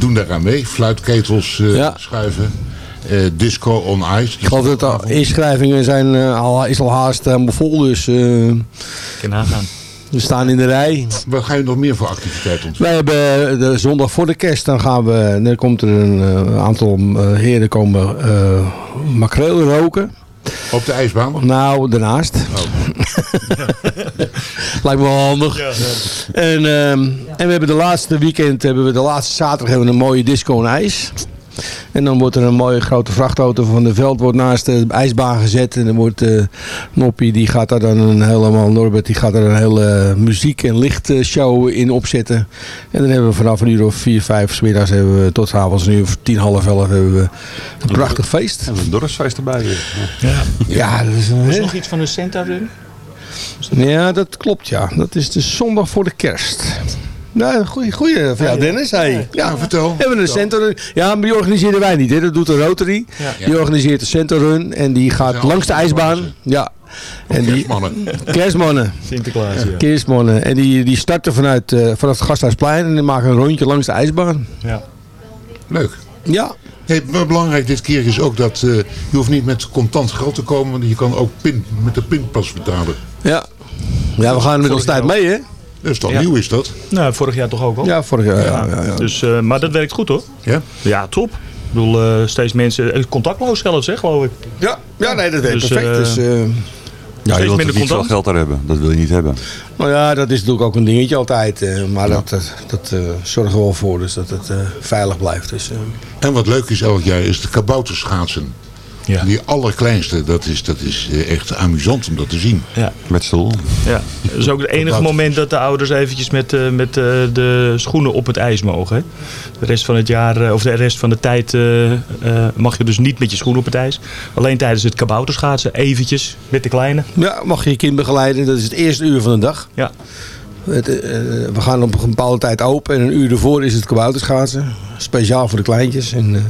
doen daaraan mee. Fluitketels eh, Ja. schuiven. Eh, disco on ice. Ik geloof dat de inschrijvingen zijn, eh, al, is al haast helemaal vol, dus eh, Kan nagaan. we staan in de rij. Wat ga je nog meer voor activiteiten ontwikkelen? Wij hebben de zondag voor de kerst, dan gaan we, dan komt er een aantal eh, heren komen eh makreel roken. Op de ijsbaan? Nou, daarnaast. Lijkt me wel handig. En, ehm, en we hebben de laatste weekend, hebben we de laatste zaterdag hebben we een mooie disco en ijs. En dan wordt er een mooie grote vrachtauto van de veld wordt naast de ijsbaan gezet. En dan wordt eh Noppie, die gaat daar dan een helemaal, Norbert, die gaat daar een hele muziek- en lichtshow in opzetten. En dan hebben we vanaf een uur of vier, vijf, 's middags hebben we tot avonds een uur of tien, half elf hebben we een prachtig feest. En een dorpsfeest erbij. weer. Ja. Ja. Ja, dat is een heel- nog iets van een Santa Run? Ja, dat klopt ja. Dat is de zondag voor de kerst. Nou, goeie, goeie van jou Dennis. Hey. Ja, vertel. We hebben een Centerrun. Ja, maar die organiseren wij niet. Hè. Dat doet de Rotary. Ja. Die organiseert de Centerrun. En die gaat langs de ijsbaan. Ja. En die, Kerstmannen. kerstmannen. Sinterklaas, ja. Kerstmannen. En die, die starten vanuit, eh, vanaf het Gasthuisplein. En die maken een rondje langs de ijsbaan. ja. Leuk. Ja. Hey, maar belangrijk dit keer is ook dat eh, je hoeft niet met contant geld te komen. Want je kan ook pin, met de pinpas betalen. Ja. Ja, we gaan met ons tijd mee hè. Dat is toch Ja. nieuw is dat? Nou, vorig jaar toch ook al? Ja, vorig jaar. Ja, ja, ja. Dus, eh, maar dat werkt goed hoor. Ja? Ja, top. Ik bedoel, eh, steeds mensen, contactloos zelfs hè, geloof ik. Ja, ja nee, dat werkt Dus, perfect. Dus, eh, Ja, je wilt minder niet veel geld daar hebben. Dat wil je niet hebben. Nou ja, dat is natuurlijk ook een dingetje altijd. eh, maar dat, dat, dat eh, zorgen we wel voor, dus dat het eh, veilig blijft. Dus, eh. En wat leuk is elk jaar is de kabouterschaatsen. En Die allerkleinste, dat is, dat is eh, echt amusant om dat te zien. Ja. Met stoel. Ja, dat is ook het enige moment dat de ouders eventjes met, eh, met eh, de schoenen op het ijs mogen. Hè? De rest van het jaar, of de rest van de tijd eh, eh, mag je dus niet met je schoenen op het ijs. Alleen tijdens het kabouterschaatsen eventjes met de kleine. Ja, mag je je kind begeleiden. Dat is het eerste uur van de dag. Ja. Het, we gaan op een bepaalde tijd open en een uur ervoor is het kabouterschaatsen. Speciaal voor de kleintjes. En, eh,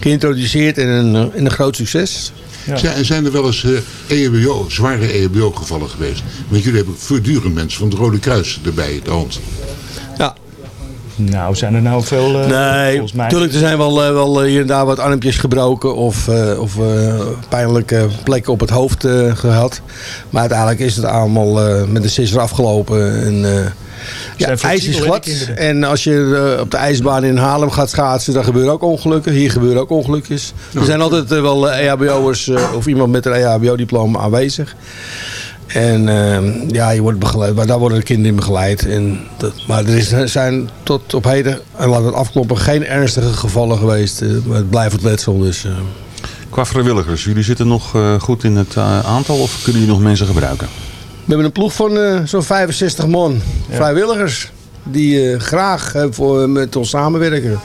geïntroduceerd en een, eh, en een groot succes. Zijn, zijn er wel eens eh, EHBO, zware EHBO-gevallen geweest? Want jullie hebben voortdurend mensen van het Rode Kruis erbij, de hand. Ja. Nou, zijn er nou veel... eh, Nee, volgens mij. natuurlijk er zijn wel, eh, wel hier en daar wat armpjes gebroken of, eh, of eh, pijnlijke plekken op het hoofd eh, gehad. Maar uiteindelijk is het allemaal eh, met de sisser afgelopen. En, eh, ja, ijs is glad. En als je eh, op de ijsbaan in Haarlem gaat schaatsen, dan gebeuren ook ongelukken. Hier gebeuren ook ongelukjes. Er zijn altijd eh, wel eh, EHBO'ers eh, of iemand met een EHBO-diploma aanwezig. En eh, ja, je wordt begeleid, maar daar worden de kinderen in begeleid. En dat, maar er, is, zijn tot op heden, en laten we het afkloppen, geen ernstige gevallen geweest. maar het blijft het letsel. Dus. Qua vrijwilligers, jullie zitten nog goed in het aantal of kunnen jullie nog mensen gebruiken? We hebben een ploeg van eh, zo'n 65 man vrijwilligers. Die eh, graag eh, voor, met ons samenwerken.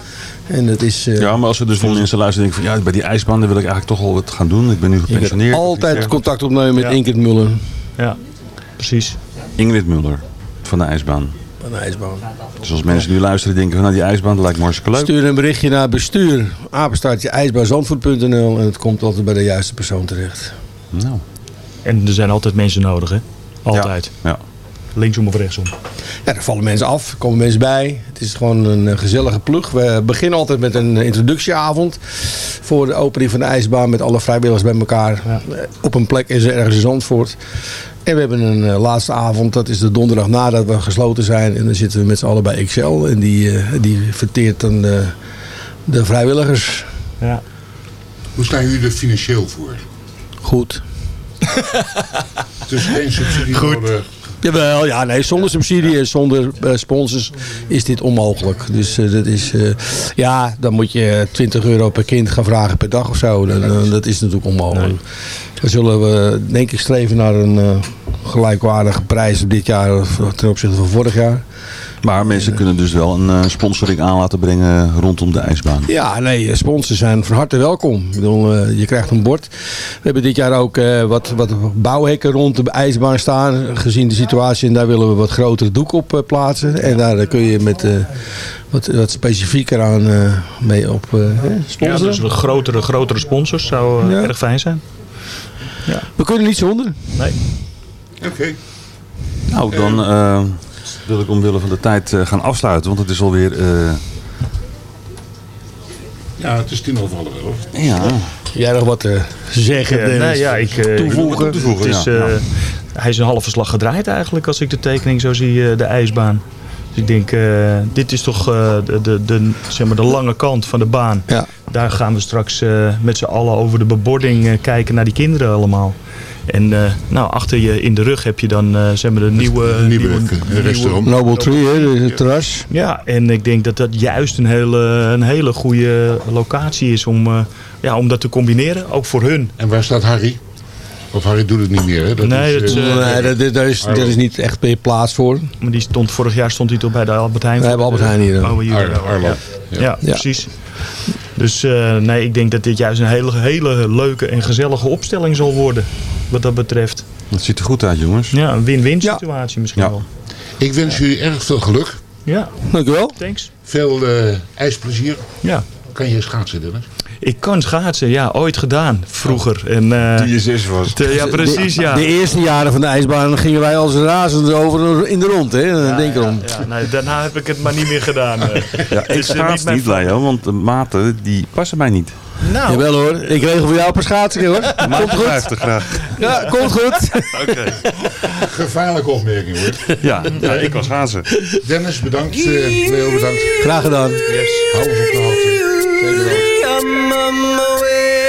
En dat is... eh, Ja, maar als er dus van mensen luisteren denken van ja, bij die ijsbaan wil ik eigenlijk toch wel wat gaan doen. Ik ben nu gepensioneerd. altijd contact opnemen met Ja. Ingrid Muller. Ja, precies. Ingrid Mulder van de ijsbaan. Van de ijsbaan. Dus als mensen nu luisteren denken van nou die ijsbaan, dat lijkt me hartstikke leuk. Stuur een berichtje naar bestuur, apenstaartje ijsbaanzandvoort.nl en het komt altijd bij de juiste persoon terecht. Nou. En er zijn altijd mensen nodig, hè? Altijd. Ja. Linksom of rechtsom. Ja, er vallen mensen af, er komen mensen bij. Het is gewoon een gezellige ploeg. We beginnen altijd met een introductieavond voor de opening van de ijsbaan met alle vrijwilligers bij elkaar. Eh, Op een plek is er ergens in Zandvoort. En we hebben een eh, laatste avond, dat is de donderdag nadat we gesloten zijn. En dan zitten we met z'n allen bij Excel. En die, eh, die verteert dan de, de vrijwilligers. Ja. Hoe staan jullie er financieel voor? Goed. Dus geen subsidie Goed. nodig. Jawel, ja, nee, zonder subsidie en zonder eh, sponsors is dit onmogelijk. Dus eh, dat is, eh, ja, dan moet je 20 euro per kind gaan vragen per dag of zo. Dat is natuurlijk onmogelijk. Dan zullen we denk ik streven naar een gelijkwaardige prijs dit jaar ten opzichte van vorig jaar. Maar mensen kunnen dus wel een eh, sponsoring aan laten brengen rondom de ijsbaan. Ja, nee, sponsors zijn van harte welkom. Ik bedoel, eh, je krijgt een bord. We hebben dit jaar ook eh, wat, wat bouwhekken rond de ijsbaan staan. Gezien de situatie. En daar willen we wat grotere doek op eh, plaatsen. En daar eh, kun je met eh, wat, wat specifieker aan eh, mee op eh, hè, Ja, sponsoren. dus een grotere, grotere sponsors zou eh, Ja. erg fijn zijn. We kunnen niet zonder. Nee. Oké. Nou, dan eh, wil ik omwille van de tijd eh, gaan afsluiten, want het is alweer... eh Ja, het is tien over half elf. ja, Jij nog wat te zeggen, Ja, Dennis? nee, ja, ik, eh, Toevoegen. ik- het is, ja. eh. Hij is een halve slag gedraaid eigenlijk als ik de tekening zo zie, eh, de ijsbaan. Dus ik denk, eh, dit is toch eh, de, de, de, zeg maar de lange kant van de baan. Ja. Daar gaan we straks eh, met z'n allen over de bebording eh, kijken naar die kinderen allemaal. En eh, nou, achter je in de rug heb je dan eh, zeg maar de nieuwe, nieuwe, eh, restaurant. Noble Tree, hè, het terras. Ja, en ik denk dat dat juist een hele, een hele goede locatie is om, eh, ja, om dat te combineren. Ook voor hun. En waar staat Harry? Of Harry doet het niet meer, hè? Dat Nee, is, dat, eh, eh, Nee, dat, dat, daar is, daar is niet echt meer plaats voor. Maar die stond, vorig jaar stond hij toch bij de Albert Heijn? We hebben Albert Heijn hier, Oh, Arlo. Ja. Ja. Ja, Ja. precies. Dus eh, nee, ik denk dat dit juist een hele, hele leuke en gezellige opstelling zal worden. Wat dat betreft. het ziet er goed uit, jongens. Ja, een win-win situatie misschien Ja. wel. Ik wens jullie erg veel geluk. Ja, Dank u wel. thanks. Veel eh, ijsplezier. Ja. Kan je schaatsen, Dennis? Ik kan schaatsen, ja, ooit gedaan, vroeger. En, eh, Die je zes was. te- ja, precies, ja. De eerste jaren van de ijsbaan gingen wij als razend over in de rond. Hè? Denk erom. Ja, nee, daarna heb ik het maar niet meer gedaan. eh. Ja, Het ik is, eh, schaats mijn niet, Leo, want de maten die passen mij niet. Nou, Jawel hoor, ik regel voor jou een paar schaatsen hoor. Komt goed. 50 graag. Ja, komt goed. Oké. Gevaarlijke opmerking hoor. Ja, ja, ik was schaatsen. Dennis, bedankt. eh, Leo, bedankt. Graag gedaan. Hou ons op de hoogte. I'm on my way.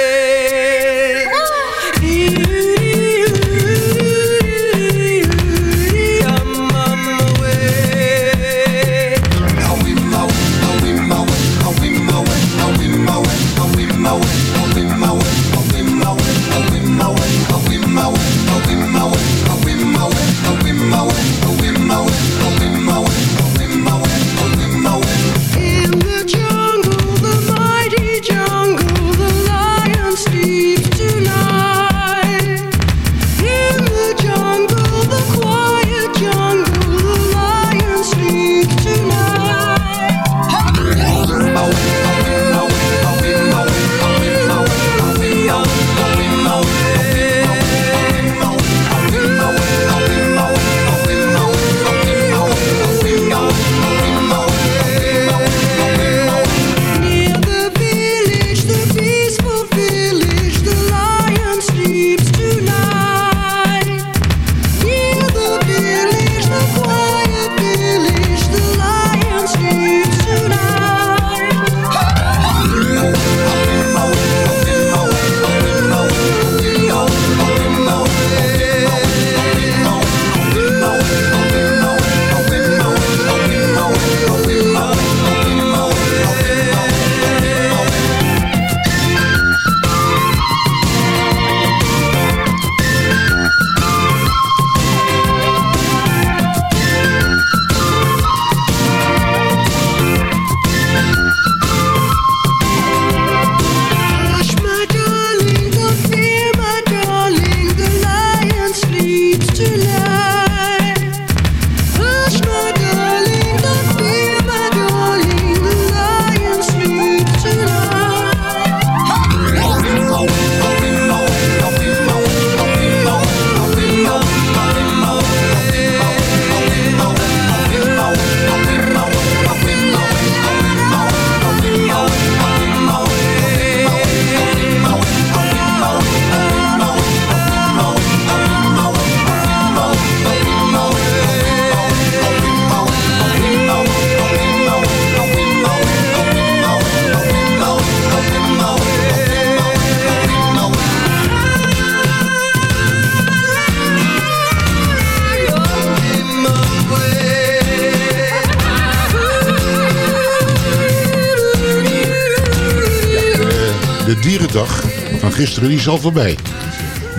Van gisteren, die is al voorbij.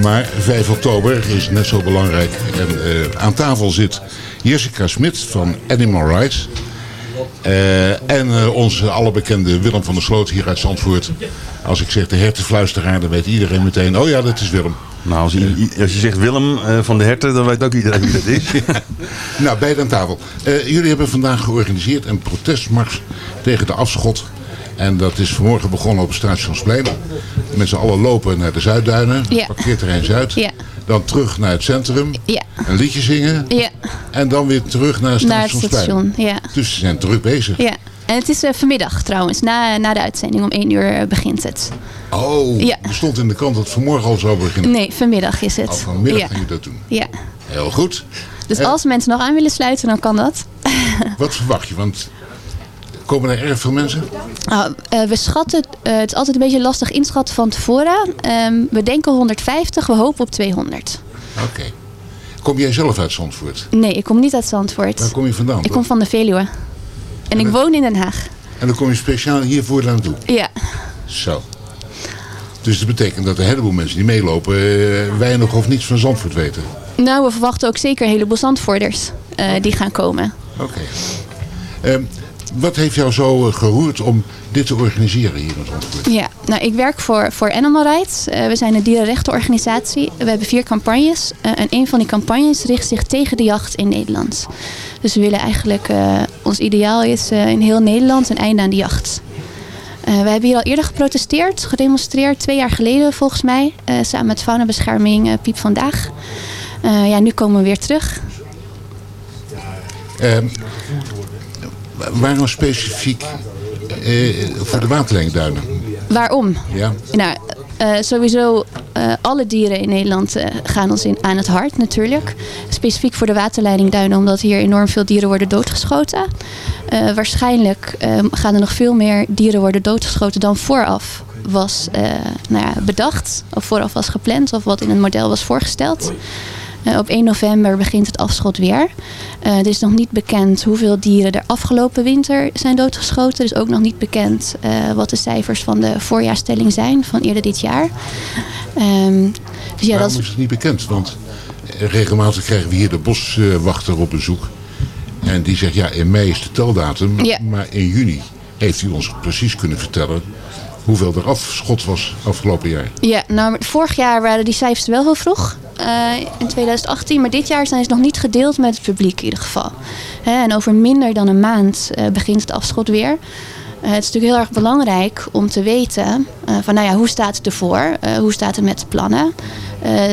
Maar 5 oktober is net zo belangrijk. En eh, aan tafel zit Jessica Smit van Animal Rights. Eh, en eh, onze allerbekende Willem van der Sloot hier uit Zandvoort. Als ik zeg de hertenfluisteraar, dan weet iedereen meteen, oh ja, dat is Willem. Nou, als je, als je zegt Willem van de Herten, dan weet ook iedereen wie dat is. Nou, beide aan tafel. Jullie hebben vandaag georganiseerd een protestmars tegen de afschot. En dat is vanmorgen begonnen op het Stationsplein. Met z'n allen lopen naar de Zuidduinen, Ja. parkeerterrein Zuid. Ja. Dan terug naar het centrum, Ja. een liedje zingen. Ja, En dan weer terug naar het naar het Stationsplein. station. Ja. Dus ze zijn druk bezig. ja. En het is eh, vanmiddag trouwens, na, na de uitzending om 1 uur eh, begint het. Oh, Ja. er stond in de krant dat het vanmorgen al zou beginnen. Nee, vanmiddag is het. Al vanmiddag ja. gaan jullie dat doen. ja. Heel goed. Dus als mensen nog aan willen sluiten, dan kan dat. Wat verwacht je? Want komen er erg veel mensen? Nou, eh, we schatten, eh, het is altijd een beetje lastig inschatten van tevoren. Ehm, we denken 150, we hopen op 200. Oké. Kom jij zelf uit Zandvoort? Nee, ik kom niet uit Zandvoort. Waar kom je vandaan? Ik kom van de Veluwe. En ik dat- woon in Den Haag. En dan kom je speciaal hiervoor naartoe? Ja. Zo. Dus dat betekent dat een heleboel mensen die meelopen eh, weinig of niets van Zandvoort weten. Nou, we verwachten ook zeker een heleboel Zandvoorders die gaan komen. Oké. Ehm, wat heeft jou zo eh, geroerd om dit te organiseren hier in Zandvoort? Ja, nou, ik werk voor, voor Animal Rights. Eh, we zijn een dierenrechtenorganisatie. We hebben vier campagnes. Eh, en een van die campagnes richt zich tegen de jacht in Nederland. Dus we willen eigenlijk, ons ideaal is in heel Nederland een einde aan de jacht. We hebben hier al eerder geprotesteerd, gedemonstreerd, twee jaar geleden volgens mij. samen met Faunabescherming eh, Piep Vandaag. Ja, nu komen we weer terug. Ehm, waarom specifiek eh, voor de waterlijnduinen? Waarom? Ja. Nou, eh, sowieso eh, alle dieren in Nederland gaan ons in, aan het hart natuurlijk. Specifiek voor de waterleiding Duinen, omdat hier enorm veel dieren worden doodgeschoten. Waarschijnlijk eh, gaan er nog veel meer dieren worden doodgeschoten dan vooraf was nou ja, bedacht. Of vooraf was gepland of wat in het model was voorgesteld. Eh, op 1 november begint het afschot weer. Eh, het is nog niet bekend hoeveel dieren er afgelopen winter zijn doodgeschoten. Dus ook nog niet bekend eh, wat de cijfers van de voorjaarstelling zijn van eerder dit jaar. Ehm, dus ja, dat Waarom is, is het niet bekend? Want regelmatig krijgen we hier de boswachter op bezoek. En die zegt, ja, in mei is de teldatum. Ja. Maar in juni heeft u ons precies kunnen vertellen hoeveel er afschot was afgelopen jaar. ja, nou, vorig jaar waren die cijfers wel heel vroeg. eh, in 2018. Maar dit jaar zijn ze nog niet gedeeld met het publiek in ieder geval. En over minder dan een maand eh, begint het afschot weer. Eh, het is natuurlijk heel erg belangrijk om te weten van nou ja, hoe staat het ervoor? Hoe staat het met de plannen?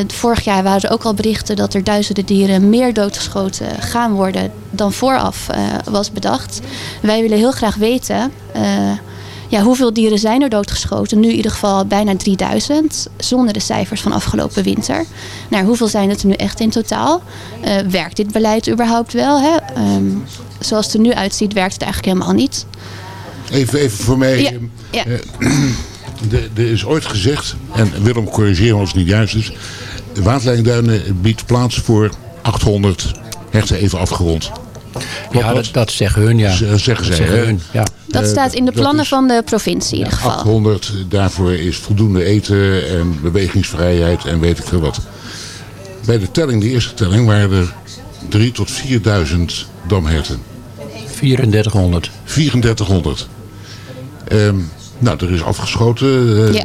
Vorig jaar waren er ook al berichten dat er duizenden dieren meer doodgeschoten gaan worden dan vooraf was bedacht. Wij willen heel graag weten ja, hoeveel dieren zijn er doodgeschoten? Nu in ieder geval bijna 3000, zonder de cijfers van afgelopen winter. Nou, hoeveel zijn het er nu echt in totaal? Eh, werkt dit beleid überhaupt wel? Hè? Ehm, zoals het er nu uitziet, werkt het eigenlijk helemaal niet. Even, even voor mij. Ja, ehm, ja. eh, Er is ooit gezegd, en Willem corrigeer me als het niet juist is. De Waterlijnduinen biedt plaats voor 800 herten even afgerond. Ja, dat, dat zeggen hun, ja. Z- zeggen Dat zij, zeggen hè? hun, ja. Dat Eh, staat in de plannen is- van de provincie in ieder geval. 800, daarvoor is voldoende eten en bewegingsvrijheid en weet ik veel wat. Bij de telling, de eerste telling, waren er 3 tot 4000 damherten. 3400. 3400. Ehm, nou, er is afgeschoten. eh, Ja.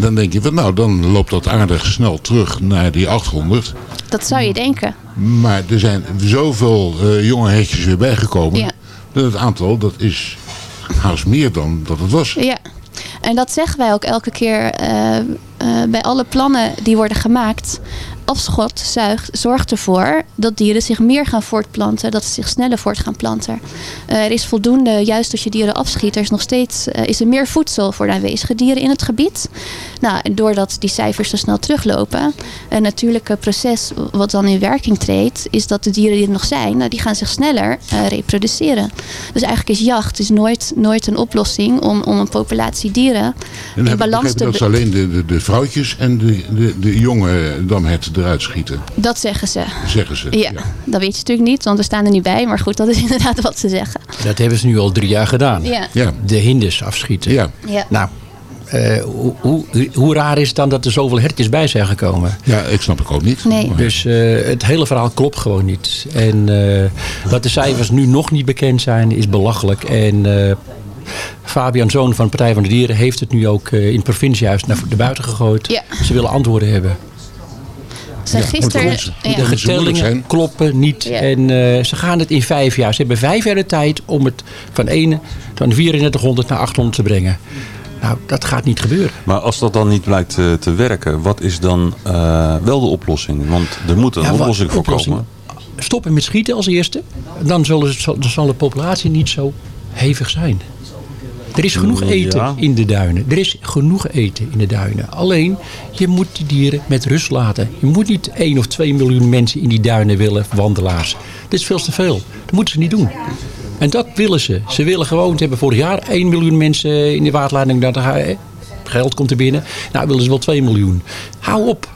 Dan denk je van, nou, dan loopt dat aardig snel terug naar die 800. Dat zou je denken. Maar er zijn zoveel eh, jonge hertjes weer bijgekomen. Ja. Dat het aantal, dat is haast meer dan dat het was. Ja, en dat zeggen wij ook elke keer eh, eh, bij alle plannen die worden gemaakt. Afschot zuigt, zorgt ervoor dat dieren zich meer gaan voortplanten, dat ze zich sneller voort gaan planten. Eh, er is voldoende, juist als je dieren afschiet, er is nog steeds eh, is er meer voedsel voor de aanwezige dieren in het gebied. Nou, doordat die cijfers zo snel teruglopen, een natuurlijke proces wat dan in werking treedt, is dat de dieren die er nog zijn, nou, die gaan zich sneller eh, reproduceren. Dus eigenlijk is jacht is nooit, nooit een oplossing om, om een populatie dieren in balans te dat ze alleen de, de, de vrouwtjes en de, de, de jonge damherten eruit schieten. Dat zeggen ze. Zeggen ze. Ja, dat weet je natuurlijk niet, want we staan er niet bij. Maar goed, dat is inderdaad wat ze zeggen. Dat hebben ze nu al drie jaar gedaan. Ja. Ja. De hindes afschieten. Ja. Ja. Nou, eh, hoe, hoe, hoe raar is het dan dat er zoveel hertjes bij zijn gekomen? Ja, ik snap het ook niet. Nee. Dus eh, het hele verhaal klopt gewoon niet. En eh, dat de cijfers nu nog niet bekend zijn, is belachelijk. En eh, Fabian Zoon van Partij van de Dieren heeft het nu ook eh, in het provinciehuis naar de buiten gegooid. Ja. Ze willen antwoorden hebben. Ze zijn gisteren... ja. De getellingen kloppen niet. Ja. En eh, ze gaan het in vijf jaar. Ze hebben vijf jaar de tijd om het van 1 van 3400 naar 800 te brengen. Nou, dat gaat niet gebeuren. Maar als dat dan niet blijkt eh, te werken, wat is dan eh, wel de oplossing? Want er moet een Ja, oplossing voor oplossing? komen. Stoppen met schieten als eerste. Dan, zullen, dan zal de populatie niet zo hevig zijn. Er is genoeg eten ja. in de duinen. Er is genoeg eten in de duinen. Alleen, je moet die dieren met rust laten. Je moet niet 1 of 2 miljoen mensen in die duinen willen, wandelaars. Dat is veel te veel. Dat moeten ze niet doen. En dat willen ze. Ze willen gewoon, ze hebben vorig jaar 1 miljoen mensen in de waterleiding. Dat er, geld komt er binnen. Nou willen ze wel 2 miljoen. Hou op.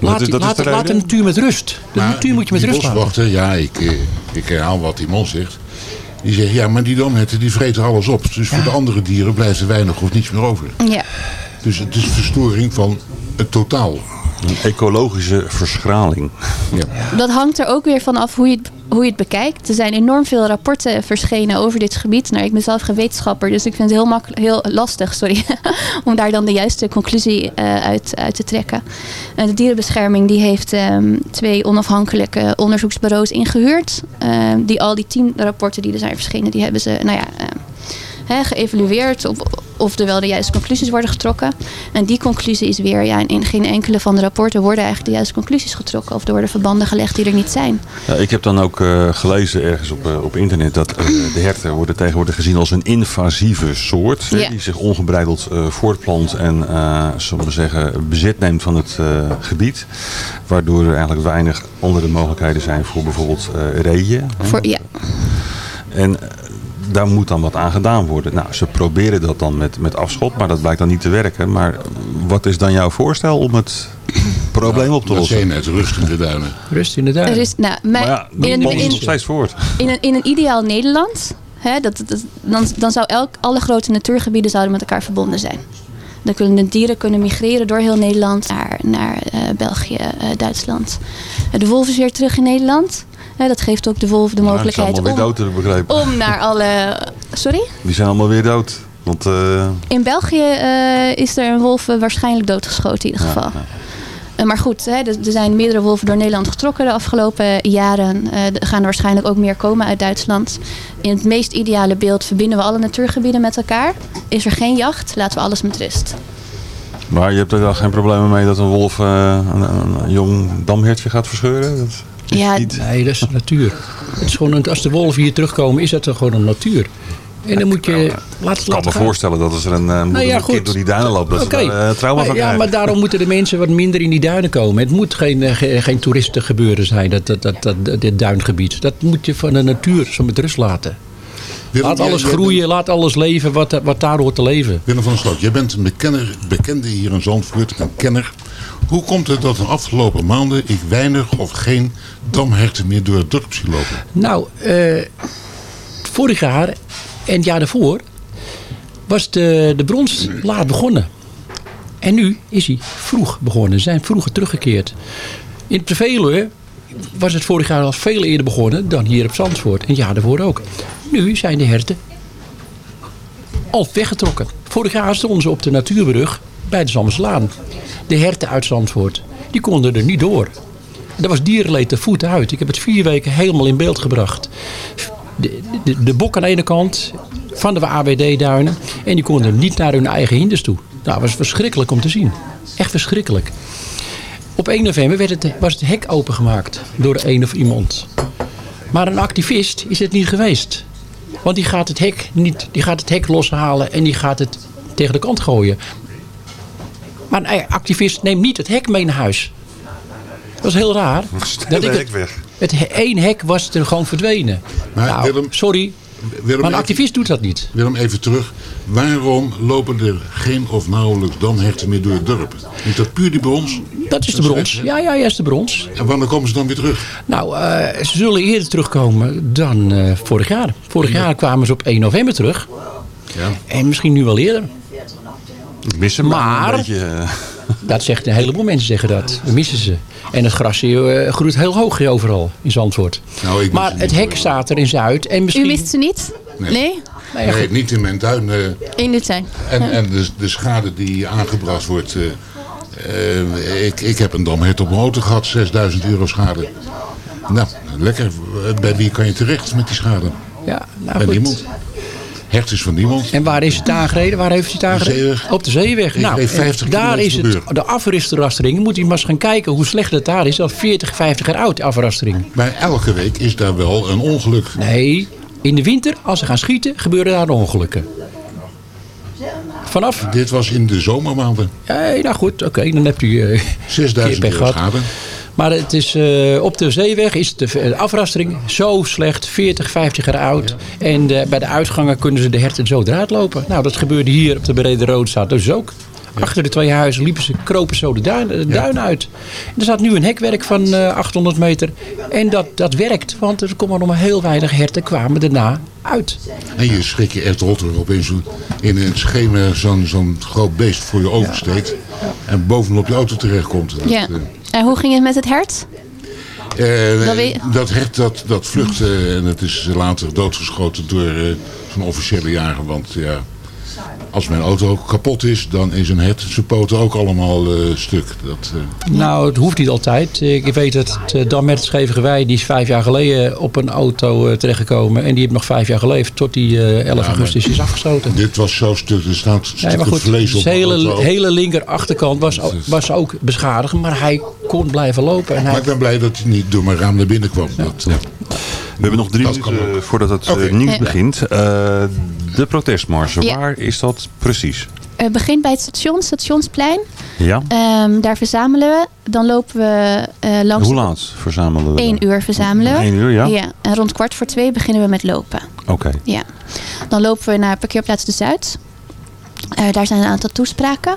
Laat, is- laat, de laat de reden? natuur met rust. De Maar natuur moet je met rust laten. boswachter, ja, ik, eh, ik herhaal wat die man zegt. Die zegt, ja, maar die damherten die vreten alles op. Dus voor de andere dieren blijft er weinig of niets meer over. Ja. Dus het is verstoring van het totaal. Een ecologische verschraling. Ja. Dat hangt er ook weer van af hoe je, het, hoe je het bekijkt. Er zijn enorm veel rapporten verschenen over dit gebied. Nou, ik ben zelf geen wetenschapper, dus ik vind het heel, makkelijk, heel lastig sorry, om daar dan de juiste conclusie eh, uit, uit te trekken. Eh, de dierenbescherming die heeft ehm, twee onafhankelijke onderzoeksbureaus ingehuurd. Ehm, die al die tien rapporten die er zijn verschenen, die hebben ze nou ja, hè, geëvalueerd op, of er wel de juiste conclusies worden getrokken. En die conclusie is weer, ja, in geen enkele van de rapporten worden eigenlijk de juiste conclusies getrokken. Of er worden verbanden gelegd die er niet zijn. Ja, ik heb dan ook eh, gelezen ergens op, eh, op internet dat eh, de herten worden tegenwoordig gezien als een invasieve soort. Die zich ongebreideld voortplant en zullen we zeggen, bezit neemt van het gebied. Waardoor er eigenlijk weinig andere mogelijkheden zijn voor bijvoorbeeld reeën. Voor, ja. En daar moet dan wat aan gedaan worden. Nou, ze proberen dat dan met, met afschot, maar dat blijkt dan niet te werken. Maar wat is dan jouw voorstel om het probleem op te lossen? rust in de duinen. Rust in de duinen. Er is, nou, Maar ja, in, dan een, in, nog steeds voort. in, een, in een ideaal Nederland, hè, dat, dat, dan, dan zou elk, alle grote natuurgebieden zouden met elkaar verbonden zijn. Dan kunnen de dieren kunnen migreren door heel Nederland naar, naar eh, België, eh, Duitsland. De wolf is weer terug in Nederland. Dat geeft ook de wolf de Ja, mogelijkheid om, dood, naar alle... Sorry? Die zijn allemaal weer dood. Want eh, In België eh, is er een wolf eh, waarschijnlijk doodgeschoten in ieder geval. Eh, Maar goed, hè, er er zijn meerdere wolven door Nederland getrokken de afgelopen jaren. Er gaan er waarschijnlijk ook meer komen uit Duitsland. In het meest ideale beeld verbinden we alle natuurgebieden met elkaar. Is er geen jacht, laten we alles met rust. maar je hebt er dan geen problemen mee dat een wolf een, een jong damhertje gaat verscheuren? Dat Ja, niet... Nee, dat is de natuur. Het is gewoon, een- als de wolven hier terugkomen, is dat dan gewoon een natuur. En dan moet je... Laat, Ik kan laat me gaan. voorstellen dat als er een, eh, Nou ja, een kind door die duinen loopt, dat daar eh, trauma Maar van Ja, krijgen. maar daarom moeten de mensen wat minder in die duinen komen. Het moet geen, eh, ge- geen toeristengebeuren zijn, dat, dat, dat, dat, dit duingebied. Dat moet je van de natuur zo met rust laten. Willem, laat jij- alles jij groeien, laat alles leven wat, wat daar hoort te leven. Willem van der Sloot, jij bent een bekenner, bekende hier in Zandvoort, een kenner. Hoe komt het dat de afgelopen maanden ik weinig of geen damherten meer door het dorp zie lopen? Nou, eh, vorig jaar en het jaar daarvoor was de, de brons laat begonnen. En nu is hij vroeg begonnen. Ze zijn vroeger teruggekeerd. In het Veluwe was het vorig jaar al veel eerder begonnen dan hier op Zandvoort. En jaar daarvoor ook. Nu zijn de herten al weggetrokken. Vorig jaar stonden ze op de natuurbrug bij de Zandvoortslaan. De herten uit Zandvoort, die konden er niet door. Dat was dierenleed de voet uit. Ik heb het vier weken helemaal in beeld gebracht. De, de, de bok aan de ene kant van de AWD-duinen. En die konden niet naar hun eigen hinders toe. Nou, dat was verschrikkelijk om te zien. Echt verschrikkelijk. Op 1 november werd het, was het hek opengemaakt door een of iemand. Maar een activist is het niet geweest. Want die gaat het hek, niet, die gaat het hek loshalen en die gaat het tegen de kant gooien. Maar een activist neemt niet het hek mee naar huis. Dat was heel raar. Stel ik hek het, weg. het he- één hek was er gewoon verdwenen. Maar Nou, Willem- sorry, Willem, maar een even- activist doet dat niet. Willem, even terug. Waarom lopen er geen of nauwelijks damherten meer door het dorp? Is dat puur die brons? Dat is de brons. Ja, ja, ja, is de brons. En wanneer komen ze dan weer terug? Nou, eh, ze zullen eerder terugkomen dan eh, vorig jaar. Vorig jaar kwamen ze op 1 november terug. Ja. En misschien nu wel eerder. Missen maar Maar- een beetje... eh, Dat zegt een heleboel mensen zeggen dat. We missen ze. En het gras eh, groeit heel hoog hier overal in Zandvoort. Nou, ik maar het hek staat er in Zuid. En misschien... U mist ze niet? Nee. Nee? Nee, niet in mijn tuin. eh, In de tuin. en en de, de schade die aangebracht wordt. ik, ik heb een damhert op mijn auto gehad, 6000 euro schade. Nou, lekker. Bij wie kan je terecht met die schade? Ja, nou Bij goed. niemand. Hert is van niemand. En waar is het aangereden? Waar heeft hij het aangereden? Zeeweg. Op de zeeweg. Ik nou, reed en 50 daar is het, de afristrastering. Moet je maar eens gaan kijken hoe slecht het daar is. Al 40, 50 jaar oud, de afristering. Maar elke week is daar wel een ongeluk. Nee, in de winter, als ze gaan schieten, gebeuren daar ongelukken. Vanaf? Dit was in de zomermaanden. Ja, nou goed, oké, dan hebt u eh, 6000 pech euro schade. Maar het is, eh, op de zeeweg is de, de afrastering zo slecht, 40, 50 jaar oud. En de- bij de uitgangen kunnen ze de herten zo eruit lopen. Nou, dat gebeurde hier op de Brede Roodstraat dus ook. Achter de twee huizen liepen ze, kropen zo de duin, de duin uit. Er staat nu een hekwerk van eh, 800 meter. En dat, dat werkt, want er komen nog maar heel weinig herten kwamen daarna uit. En je schrik je echt rot er opeens in een schemer zo'n zo'n groot beest voor je oversteekt. En bovenop je auto terechtkomt. Dat, Ja. En hoe ging het met het hert? eh, Dat hert dat, dat vluchtte en het is later doodgeschoten door zo'n officiële jager. Want ja, als mijn auto kapot is, dan is een hert zijn poten ook allemaal eh, stuk. Dat, eh, Nou, het hoeft niet altijd. Ik weet dat uh, Dammert Schevigewij, die is vijf jaar geleden op een auto uh, terechtgekomen. En die heeft nog vijf jaar geleefd tot die uh, 11 augustus is afgeschoten. Dit was zo stuk, er staat stukken Nee, maar goed, vlees op zijn de hele, auto. hele linker achterkant was, ook- was ook beschadigd, maar hij kon blijven lopen. En hij, Maar ik ben blij dat hij niet door mijn raam naar binnen kwam. Dat, eh, We hebben nog drie Dat minuten eh, voordat het eh, Oké. nieuws Ja. begint. Eh, de protestmars, Ja. waar is dat precies? Het begint bij het station, Stationsplein. Ja? Ehm, daar verzamelen we. Dan lopen we eh, langs... Hoe laat verzamelen we? Eén uur verzamelen we. Eén uur, ja? En rond kwart voor twee beginnen we met lopen. Oké. Ja. Dan lopen we naar parkeerplaats De Zuid. Eh, daar zijn een aantal toespraken.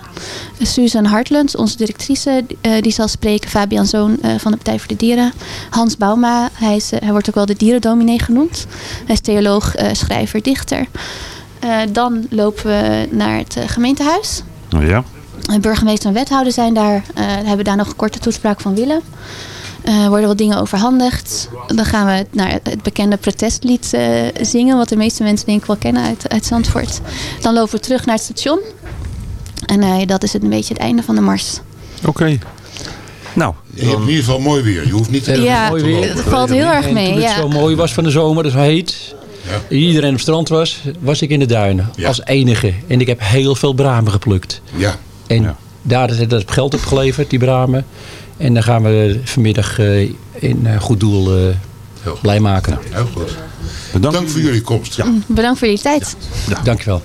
Susan Hartland, onze directrice, eh, die zal spreken. Fabian Zoon eh, van de Partij voor de Dieren. Hans Bauma, hij, is, hij wordt ook wel de dierendominee genoemd. Hij is theoloog, schrijver, dichter. Dan lopen we naar het eh, gemeentehuis. Oh, ja? De burgemeester en wethouder zijn daar. We hebben daar nog een korte toespraak van Willem. Er worden wat dingen overhandigd. Dan gaan we naar het bekende protestlied eh, zingen. Wat de meeste mensen denk ik wel kennen uit, uit Zandvoort. Dan lopen we terug naar het station. En eh, dat is het een beetje het einde van de mars. Oké. Nou, je hebt in ieder geval mooi weer. Je hoeft niet te Ja, mooi weer. het valt heel erg en mee. toen het Ja. zo mooi was van de zomer, dus heet. Ja. Iedereen op het strand was, was ik in de duinen. Ja. Als enige. En ik heb heel veel bramen geplukt. Ja. En Ja. daar is dat geld opgeleverd, die bramen. En dan gaan we vanmiddag eh, in eh, goed doel eh, blij maken. Heel goed. bedankt. Dank voor jullie komst. Ja. Bedankt voor jullie tijd. Dankjewel.